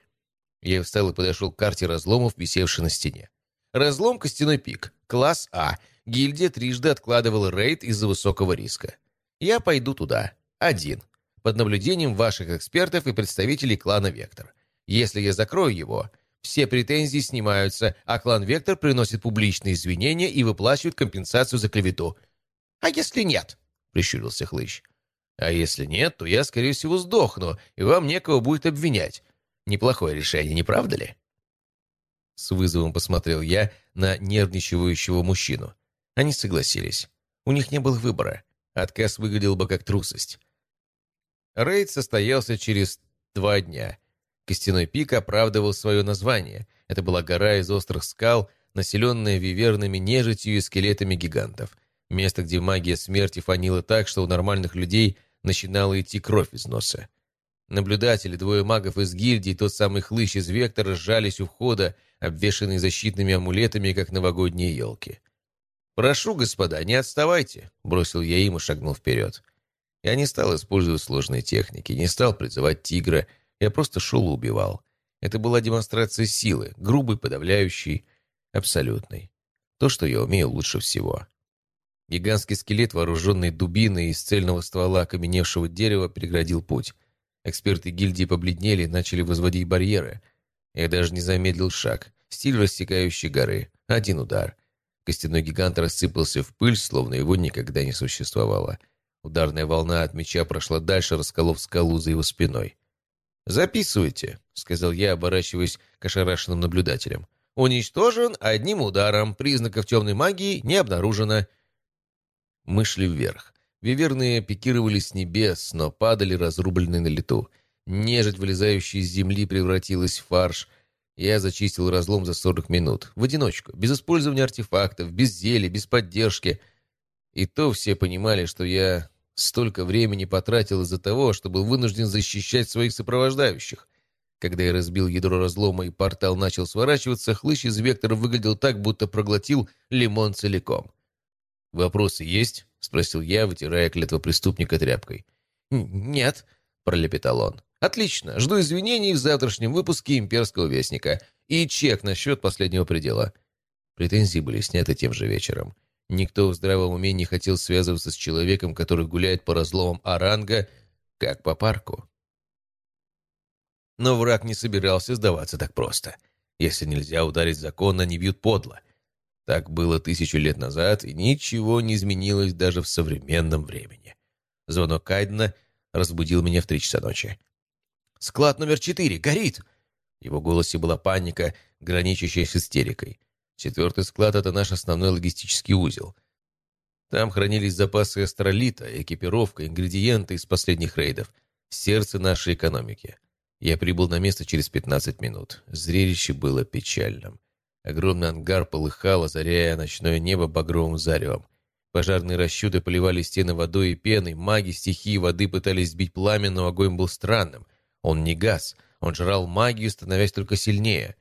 Я встал и подошел к карте разломов, висевшей на стене. Разлом «Костяной пик», класс А. Гильдия трижды откладывала рейд из-за высокого риска. Я пойду туда. Один. Под наблюдением ваших экспертов и представителей клана «Вектор». Если я закрою его, все претензии снимаются, а клан «Вектор» приносит публичные извинения и выплачивает компенсацию за клевету. «А если нет?» — прищурился Хлыщ. «А если нет, то я, скорее всего, сдохну, и вам некого будет обвинять. Неплохое решение, не правда ли?» С вызовом посмотрел я на нервничающего мужчину. Они согласились. У них не было выбора. Отказ выглядел бы как трусость. Рейд состоялся через два дня. Костяной пик оправдывал свое название. Это была гора из острых скал, населенная виверными нежитью и скелетами гигантов. Место, где магия смерти фанила так, что у нормальных людей начинала идти кровь из носа. Наблюдатели, двое магов из гильдии, тот самый хлыщ из Вектора, сжались у входа, обвешанные защитными амулетами, как новогодние елки. «Прошу, господа, не отставайте», — бросил я им и шагнул вперед. Я не стал использовать сложные техники, не стал призывать тигра, я просто шел и убивал. Это была демонстрация силы, грубой, подавляющей, абсолютной. То, что я умею лучше всего. Гигантский скелет, вооруженный дубиной из цельного ствола окаменевшего дерева, преградил путь. Эксперты гильдии побледнели начали возводить барьеры. Я даже не замедлил шаг. Стиль рассекающей горы. Один удар. Костяной гигант рассыпался в пыль, словно его никогда не существовало. Ударная волна от меча прошла дальше, расколов скалу за его спиной. «Записывайте», — сказал я, оборачиваясь к ошарашенным наблюдателям. «Уничтожен одним ударом. Признаков темной магии не обнаружено». Мы шли вверх. Виверные пикировали с небес, но падали разрубленные на лету. Нежить, вылезающая из земли, превратилась в фарш. Я зачистил разлом за 40 минут. В одиночку, без использования артефактов, без зелий, без поддержки. И то все понимали, что я столько времени потратил из-за того, что был вынужден защищать своих сопровождающих. Когда я разбил ядро разлома и портал начал сворачиваться, хлыщ из вектора выглядел так, будто проглотил лимон целиком. «Вопросы есть?» — спросил я, вытирая клетвопреступника тряпкой. «Нет», — пролепетал он. «Отлично. Жду извинений в завтрашнем выпуске «Имперского вестника» и чек на счет последнего предела». Претензии были сняты тем же вечером. Никто в здравом уме не хотел связываться с человеком, который гуляет по разломам Оранга, как по парку. Но враг не собирался сдаваться так просто. Если нельзя ударить закон, они бьют подло — так было тысячу лет назад, и ничего не изменилось даже в современном времени. Звонок Кайдена разбудил меня в три часа ночи. «Склад номер четыре! Горит!» В его голосе была паника, граничащая с истерикой. Четвертый склад — это наш основной логистический узел. Там хранились запасы астролита, экипировка, ингредиенты из последних рейдов, сердце нашей экономики. Я прибыл на место через 15 минут. Зрелище было печальным. Огромный ангар полыхал, озаряя ночное небо багровым заревом. Пожарные расчеты поливали стены водой и пеной, маги стихии воды пытались сбить пламя, но огонь был странным. Он не газ, он жрал магию, становясь только сильнее.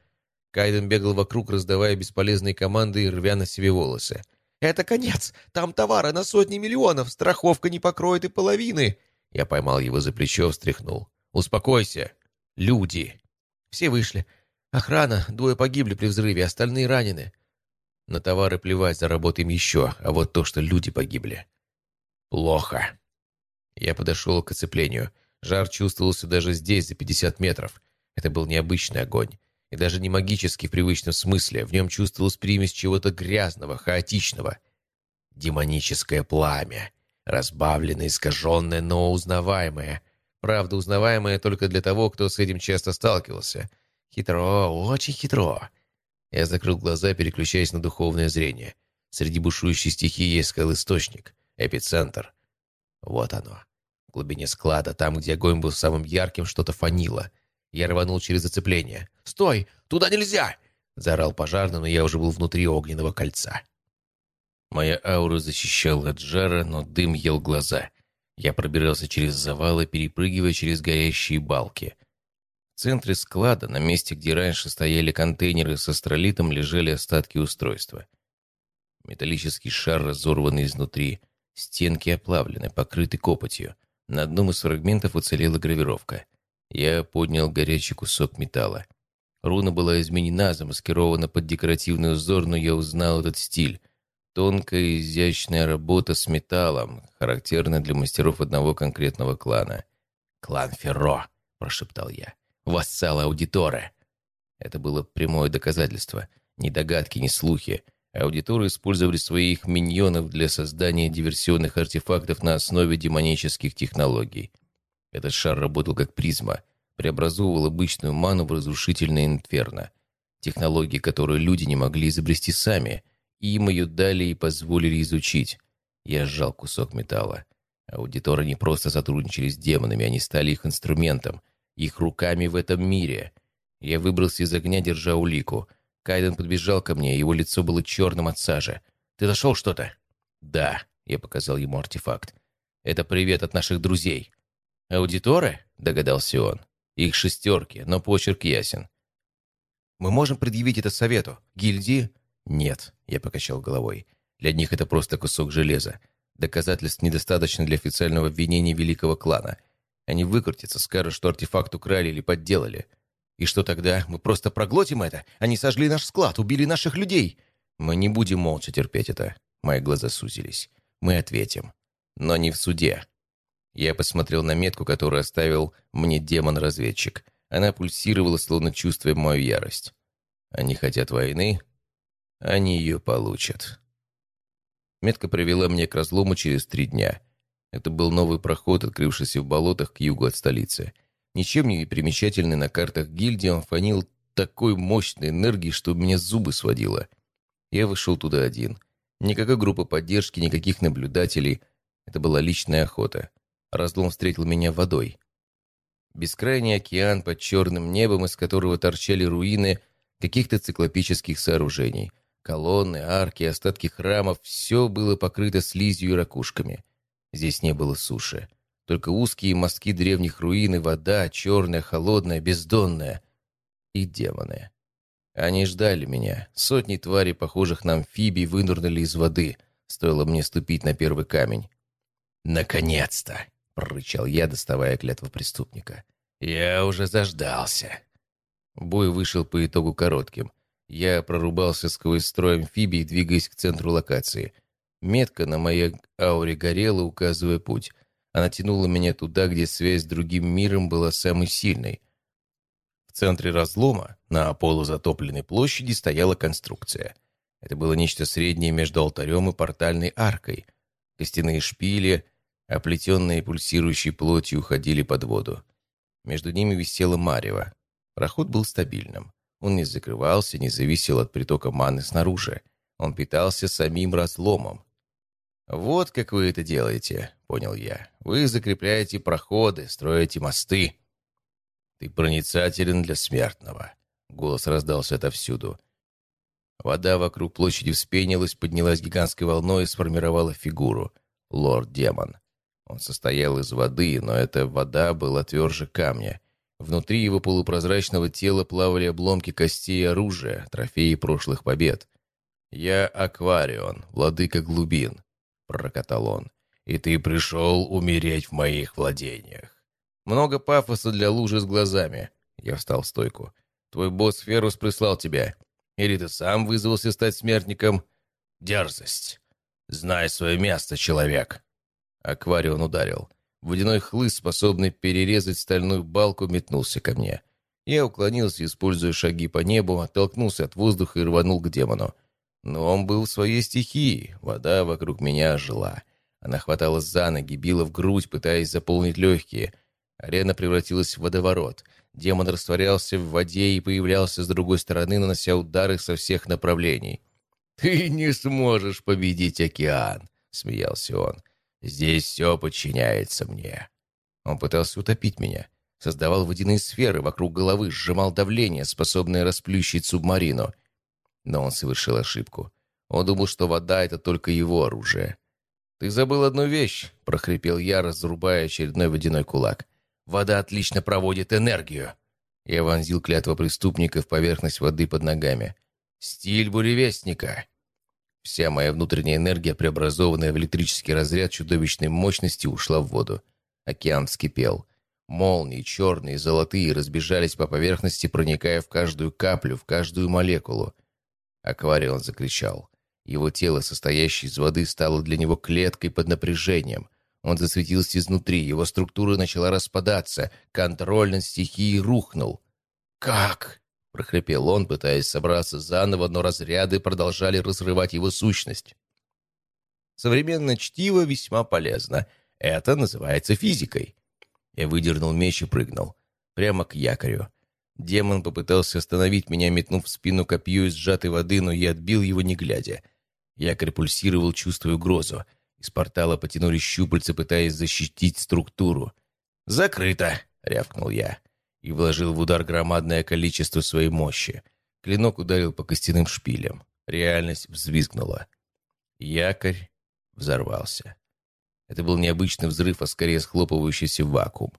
Кайден бегал вокруг, раздавая бесполезные команды и рвя на себе волосы. «Это конец! Там товары на сотни миллионов! Страховка не покроет и половины!» Я поймал его за плечо, встряхнул. «Успокойся! Люди!» Все вышли. Охрана, двое погибли при взрыве, остальные ранены. На товары плевать, заработаем еще, а вот то, что люди погибли. Плохо. Я подошел к оцеплению. Жар чувствовался даже здесь, за 50 метров. Это был необычный огонь. И даже не магический в привычном смысле. В нем чувствовалась примесь чего-то грязного, хаотичного. Демоническое пламя. Разбавленное, искаженное, но узнаваемое. Правда, узнаваемое только для того, кто с этим часто сталкивался. Хитро, очень хитро. Я закрыл глаза, переключаясь на духовное зрение. Среди бушующей стихии искал источник, эпицентр. Вот оно. В глубине склада, там, где огонь был самым ярким, что-то фанило. Я рванул через зацепление. «Стой! Туда нельзя!» Заорал пожарный, но я уже был внутри огненного кольца. Моя аура защищала от жара, но дым ел глаза. Я пробирался через завалы, перепрыгивая через горящие балки. В центре склада, на месте, где раньше стояли контейнеры с астролитом, лежали остатки устройства. Металлический шар, разорванный изнутри. Стенки оплавлены, покрыты копотью. На одном из фрагментов уцелела гравировка. Я поднял горячий кусок металла. Руна была изменена, замаскирована под декоративный узор, но я узнал этот стиль. Тонкая изящная работа с металлом, характерная для мастеров одного конкретного клана. «Клан Ферро», — прошептал я. «Вассалы аудиторы». Это было прямое доказательство. Ни догадки, ни слухи. Аудиторы использовали своих миньонов для создания диверсионных артефактов на основе демонических технологий. Этот шар работал как призма, преобразовывал обычную ману в разрушительное инферно. Технологии, которые люди не могли изобрести сами — им ее дали и позволили изучить. Я сжал кусок металла. Аудиторы не просто сотрудничали с демонами, они стали их инструментом, их руками в этом мире. Я выбрался из огня, держа улику. Кайден подбежал ко мне, его лицо было черным от сажи. «Ты нашел что-то?» «Да», — я показал ему артефакт. «Это привет от наших друзей». «Аудиторы?» — догадался он. «Их шестерки, но почерк ясен». «Мы можем предъявить это совету. Гильдии?» «Нет», — я покачал головой. «Для них это просто кусок железа. Доказательств недостаточно для официального обвинения великого клана. Они выкрутятся, скажут, что артефакт украли или подделали. И что тогда? Мы просто проглотим это? Они сожгли наш склад, убили наших людей. Мы не будем молча терпеть это». Мои глаза сузились. «Мы ответим. Но не в суде». Я посмотрел на метку, которую оставил мне демон-разведчик. Она пульсировала, словно чувствуя мою ярость. «Они хотят войны, они ее получат. Метка привела меня к разлому через три дня. Это был новый проход, открывшийся в болотах к югу от столицы. Ничем не примечательный на картах гильдии, он фанил такой мощной энергией, что меня зубы сводило. Я вышел туда один. Никакой группы поддержки, никаких наблюдателей. Это была личная охота. Разлом встретил меня водой. Бескрайний океан под черным небом, из которого торчали руины каких-то циклопических сооружений — Колонны, арки, остатки храмов — все было покрыто слизью и ракушками. Здесь не было суши. Только узкие мостки древних руин и вода, черная, холодная, бездонная. И демоны. Они ждали меня. Сотни тварей, похожих на амфибий, вынырнули из воды. Стоило мне ступить на первый камень. «Наконец-то!» — прорычал я, доставая клятву преступника. «Я уже заждался». Бой вышел по итогу коротким — я прорубался сквозь строй амфибий, двигаясь к центру локации. Метка на моей ауре горела, указывая путь. Она тянула меня туда, где связь с другим миром была самой сильной. В центре разлома, на полузатопленной площади, стояла конструкция. Это было нечто среднее между алтарем и портальной аркой. Костяные шпили, оплетенные пульсирующей плотью, уходили под воду. Между ними висела марево. Проход был стабильным. Он не закрывался, не зависел от притока маны снаружи. Он питался самим разломом. «Вот как вы это делаете», — понял я. «Вы закрепляете проходы, строите мосты». «Ты проницателен для смертного», — голос раздался отовсюду. Вода вокруг площади вспенилась, поднялась гигантской волной и сформировала фигуру. Лорд-демон. Он состоял из воды, но эта вода была тверже камня. Внутри его полупрозрачного тела плавали обломки костей и оружия, трофеи прошлых побед. «Я Акварион, владыка глубин», — пророкотал он, — «и ты пришел умереть в моих владениях». Много пафоса для лужи с глазами. Я встал в стойку. Твой босс Ферус прислал тебя. Или ты сам вызвался стать смертником? Дерзость. Знай свое место, человек. Акварион ударил. Водяной хлыст, способный перерезать стальную балку, метнулся ко мне. Я уклонился, используя шаги по небу, оттолкнулся от воздуха и рванул к демону. Но он был в своей стихии. Вода вокруг меня жила. Она хватала за ноги, била в грудь, пытаясь заполнить легкие. Арена превратилась в водоворот. Демон растворялся в воде и появлялся с другой стороны, нанося удары со всех направлений. «Ты не сможешь победить океан!» — смеялся он. Здесь все подчиняется мне». Он пытался утопить меня. Создавал водяные сферы вокруг головы, сжимал давление, способное расплющить субмарину. Но он совершил ошибку. Он думал, что вода — это только его оружие. «Ты забыл одну вещь», — прохрипел я, разрубая очередной водяной кулак. «Вода отлично проводит энергию». Я вонзил клятва преступника в поверхность воды под ногами. «Стиль буревестника. Вся моя внутренняя энергия, преобразованная в электрический разряд чудовищной мощности, ушла в воду. Океан вскипел. Молнии, черные, золотые, разбежались по поверхности, проникая в каждую каплю, в каждую молекулу. Акварион закричал. Его тело, состоящее из воды, стало для него клеткой под напряжением. Он засветился изнутри, его структура начала распадаться, контроль над стихией рухнул. «Как?» — прохрипел он, пытаясь собраться заново, но разряды продолжали разрывать его сущность. Современное чтиво весьма полезно. Это называется физикой. Я выдернул меч и прыгнул. Прямо к якорю. Демон попытался остановить меня, метнув в спину копье из сжатой воды, но я отбил его, не глядя. Якорь пульсировал, чувствуя угрозу. Из портала потянулись щупальца, пытаясь защитить структуру. «Закрыто!» — рявкнул я и вложил в удар громадное количество своей мощи. Клинок ударил по костяным шпилям. Реальность взвизгнула. Якорь взорвался. Это был необычный взрыв, а скорее схлопывающийся вакуум.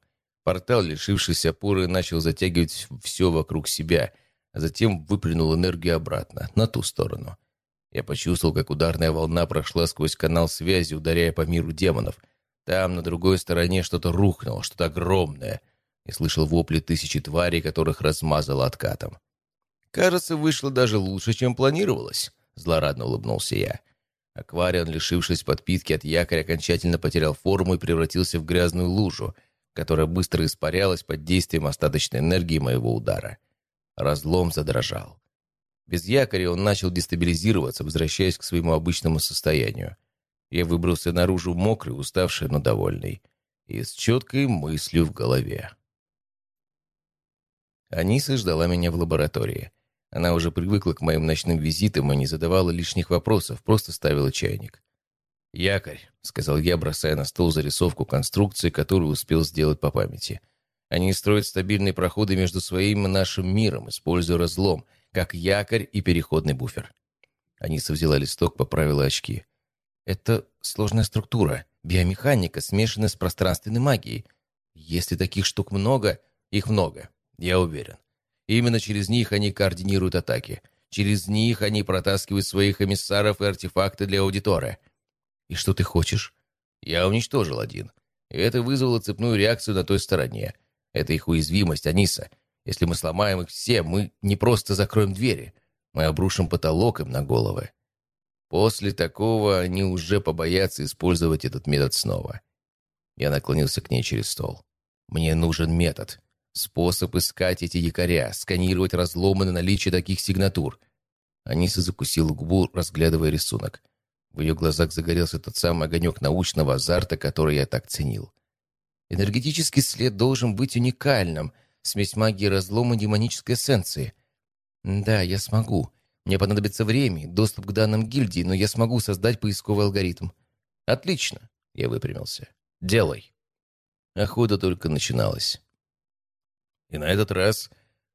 Портал, лишившийся опоры, начал затягивать все вокруг себя, а затем выплюнул энергию обратно, на ту сторону. Я почувствовал, как ударная волна прошла сквозь канал связи, ударяя по миру демонов. Там, на другой стороне, что-то рухнуло, что-то огромное — и слышал вопли тысячи тварей, которых размазало откатом. «Кажется, вышло даже лучше, чем планировалось», — злорадно улыбнулся я. Акварион, лишившись подпитки от якоря, окончательно потерял форму и превратился в грязную лужу, которая быстро испарялась под действием остаточной энергии моего удара. Разлом задрожал. Без якоря он начал дестабилизироваться, возвращаясь к своему обычному состоянию. Я выбрался наружу мокрый, уставший, но довольный. И с четкой мыслью в голове. Аниса ждала меня в лаборатории. Она уже привыкла к моим ночным визитам и не задавала лишних вопросов, просто ставила чайник. «Якорь», — сказал я, бросая на стол зарисовку конструкции, которую успел сделать по памяти. «Они строят стабильные проходы между своим и нашим миром, используя разлом, как якорь и переходный буфер». Аниса взяла листок, поправила очки. «Это сложная структура, биомеханика, смешанная с пространственной магией. Если таких штук много, их много. Я уверен. Именно через них они координируют атаки. Через них они протаскивают своих эмиссаров и артефакты для аудитора. И что ты хочешь? Я уничтожил один. И это вызвало цепную реакцию на той стороне. Это их уязвимость, Аниса. Если мы сломаем их все, мы не просто закроем двери. Мы обрушим потолок им на головы. После такого они уже побоятся использовать этот метод снова. Я наклонился к ней через стол. Мне нужен метод. Способ искать эти якоря, сканировать разломы на наличие таких сигнатур. Аниса закусила губу, разглядывая рисунок. В ее глазах загорелся тот самый огонек научного азарта, который я так ценил. Энергетический след должен быть уникальным. Смесь магии разлома демонической эссенции. Да, я смогу. Мне понадобится время, доступ к данным гильдии, но я смогу создать поисковый алгоритм. Отлично, я выпрямился. Делай. Охота только начиналась. И на этот раз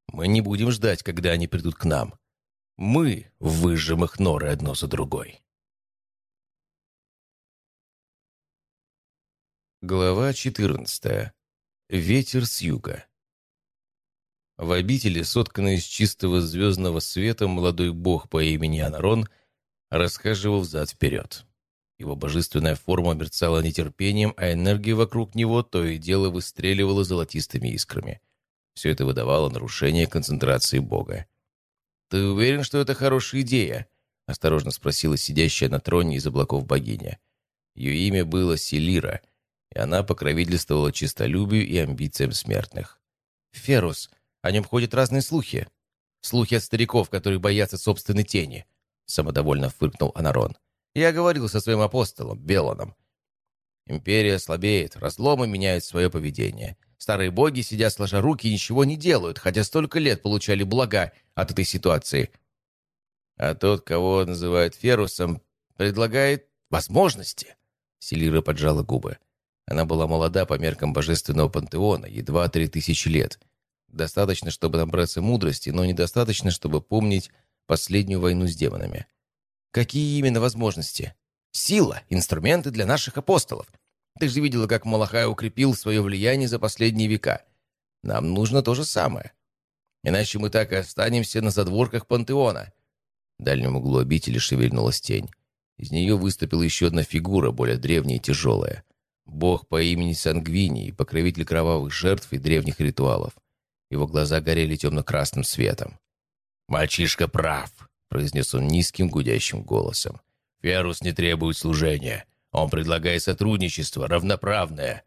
мы не будем ждать, когда они придут к нам. Мы выжжем их норы одно за другой. Глава 14. Ветер с юга. В обители, сотканной из чистого звездного света, молодой бог по имени Анарон расхаживал взад-вперед. Его божественная форма мерцала нетерпением, а энергия вокруг него то и дело выстреливала золотистыми искрами. Все это выдавало нарушение концентрации бога. «Ты уверен, что это хорошая идея?» — осторожно спросила сидящая на троне из облаков богиня. Ее имя было Селира, и она покровительствовала честолюбию и амбициям смертных. «Ферус, о нем ходят разные слухи. Слухи от стариков, которые боятся собственной тени», — самодовольно фыркнул Анарон. «Я говорил со своим апостолом, Белоном. Империя слабеет, разломы меняют свое поведение. Старые боги, сидя сложа руки, ничего не делают, хотя столько лет получали блага от этой ситуации. А тот, кого называют Ферусом, предлагает возможности. Селира поджала губы. Она была молода по меркам божественного пантеона, едва три тысячи лет. Достаточно, чтобы набраться мудрости, но недостаточно, чтобы помнить последнюю войну с демонами. Какие именно возможности? Сила, инструменты для наших апостолов. Ты же видела, как Малахай укрепил свое влияние за последние века. Нам нужно то же самое. Иначе мы так и останемся на задворках пантеона. В дальнем углу обители шевельнулась тень. Из нее выступила еще одна фигура, более древняя и тяжелая. Бог по имени Сангвиний, покровитель кровавых жертв и древних ритуалов. Его глаза горели темно-красным светом. «Мальчишка прав», — произнес он низким гудящим голосом. «Ферус не требует служения. Он предлагает сотрудничество, равноправное».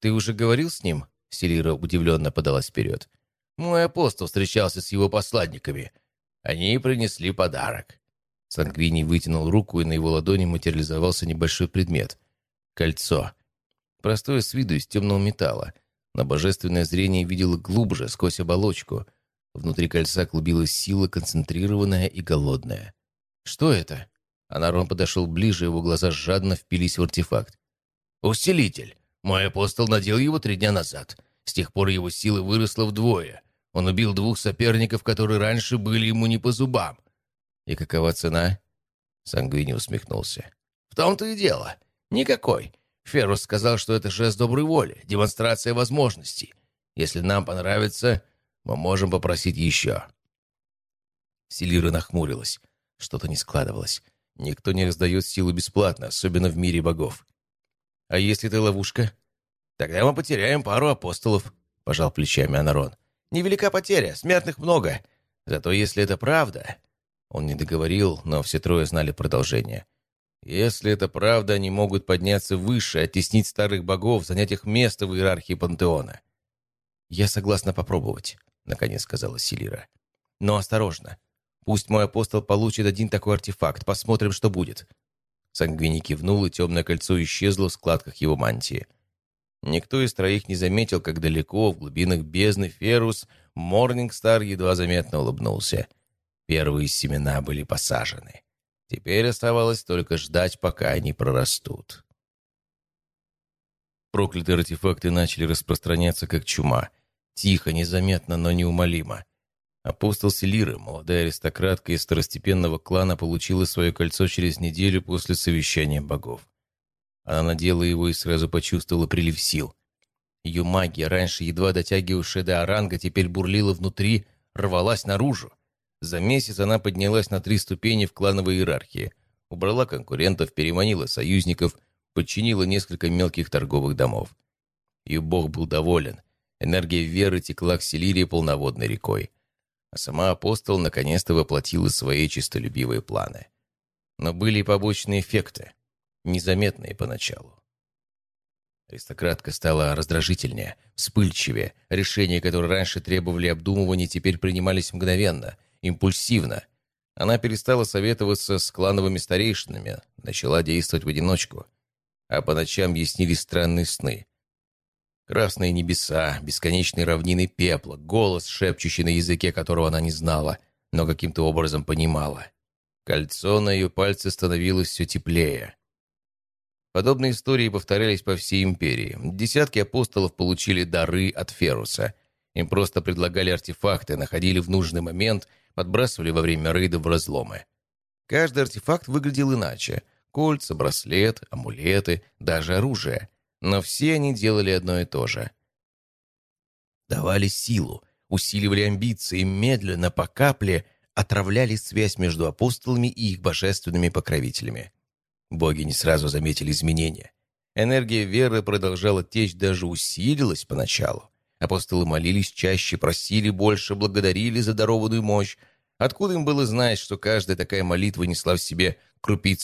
«Ты уже говорил с ним?» Селира удивленно подалась вперед. «Мой апостол встречался с его посланниками. Они принесли подарок». Сангвини вытянул руку, и на его ладони материализовался небольшой предмет. Кольцо. Простое с виду из темного металла. Но божественное зрение видело глубже, сквозь оболочку. Внутри кольца клубилась сила, концентрированная и голодная. «Что это?» Анарон подошел ближе, его глаза жадно впились в артефакт. «Усилитель. Мой апостол надел его три дня назад. С тех пор его сила выросла вдвое. Он убил двух соперников, которые раньше были ему не по зубам». «И какова цена?» Сангвини усмехнулся. «В том-то и дело. Никакой. Феррус сказал, что это жест доброй воли, демонстрация возможностей. Если нам понравится, мы можем попросить еще». Селира нахмурилась. Что-то не складывалось. Никто не раздает силу бесплатно, особенно в мире богов. «А если это ловушка?» «Тогда мы потеряем пару апостолов», — пожал плечами Анарон. «Невелика потеря, смертных много. Зато если это правда...» Он не договорил, но все трое знали продолжение. Если это правда, они могут подняться выше, оттеснить старых богов, занять их место в иерархии пантеона. «Я согласна попробовать», — наконец сказала Силира. «Но осторожно. Пусть мой апостол получит один такой артефакт. Посмотрим, что будет». Сангвини кивнул, и темное кольцо исчезло в складках его мантии. Никто из троих не заметил, как далеко, в глубинах бездны Ферус, Морнингстар едва заметно улыбнулся. Первые семена были посажены. Теперь оставалось только ждать, пока они прорастут. Проклятые артефакты начали распространяться как чума. Тихо, незаметно, но неумолимо. Апостол Селиры, молодая аристократка из второстепенного клана, получила свое кольцо через неделю после совещания богов. Она надела его и сразу почувствовала прилив сил. Ее магия, раньше едва дотягивавшая до оранга, теперь бурлила внутри, рвалась наружу. За месяц она поднялась на три ступени в клановой иерархии, убрала конкурентов, переманила союзников, подчинила несколько мелких торговых домов. И бог был доволен. Энергия веры текла к Селирии полноводной рекой. А сама апостол наконец-то воплотила свои чистолюбивые планы. Но были и побочные эффекты, незаметные поначалу. Аристократка стала раздражительнее, вспыльчивее. Решения, которые раньше требовали обдумывания, теперь принимались мгновенно — импульсивно. Она перестала советоваться с клановыми старейшинами, начала действовать в одиночку. А по ночам яснились странные сны. Красные небеса, бесконечные равнины пепла, голос, шепчущий на языке, которого она не знала, но каким-то образом понимала. Кольцо на ее пальце становилось все теплее. Подобные истории повторялись по всей империи. Десятки апостолов получили дары от Феруса. Им просто предлагали артефакты, находили в нужный момент подбрасывали во время рейда в разломы. Каждый артефакт выглядел иначе. Кольца, браслет, амулеты, даже оружие. Но все они делали одно и то же. Давали силу, усиливали амбиции, медленно, по капле, отравляли связь между апостолами и их божественными покровителями. Боги не сразу заметили изменения. Энергия веры продолжала течь, даже усилилась поначалу. Апостолы молились чаще, просили больше, благодарили за дарованную мощь. Откуда им было знать, что каждая такая молитва несла в себе крупицу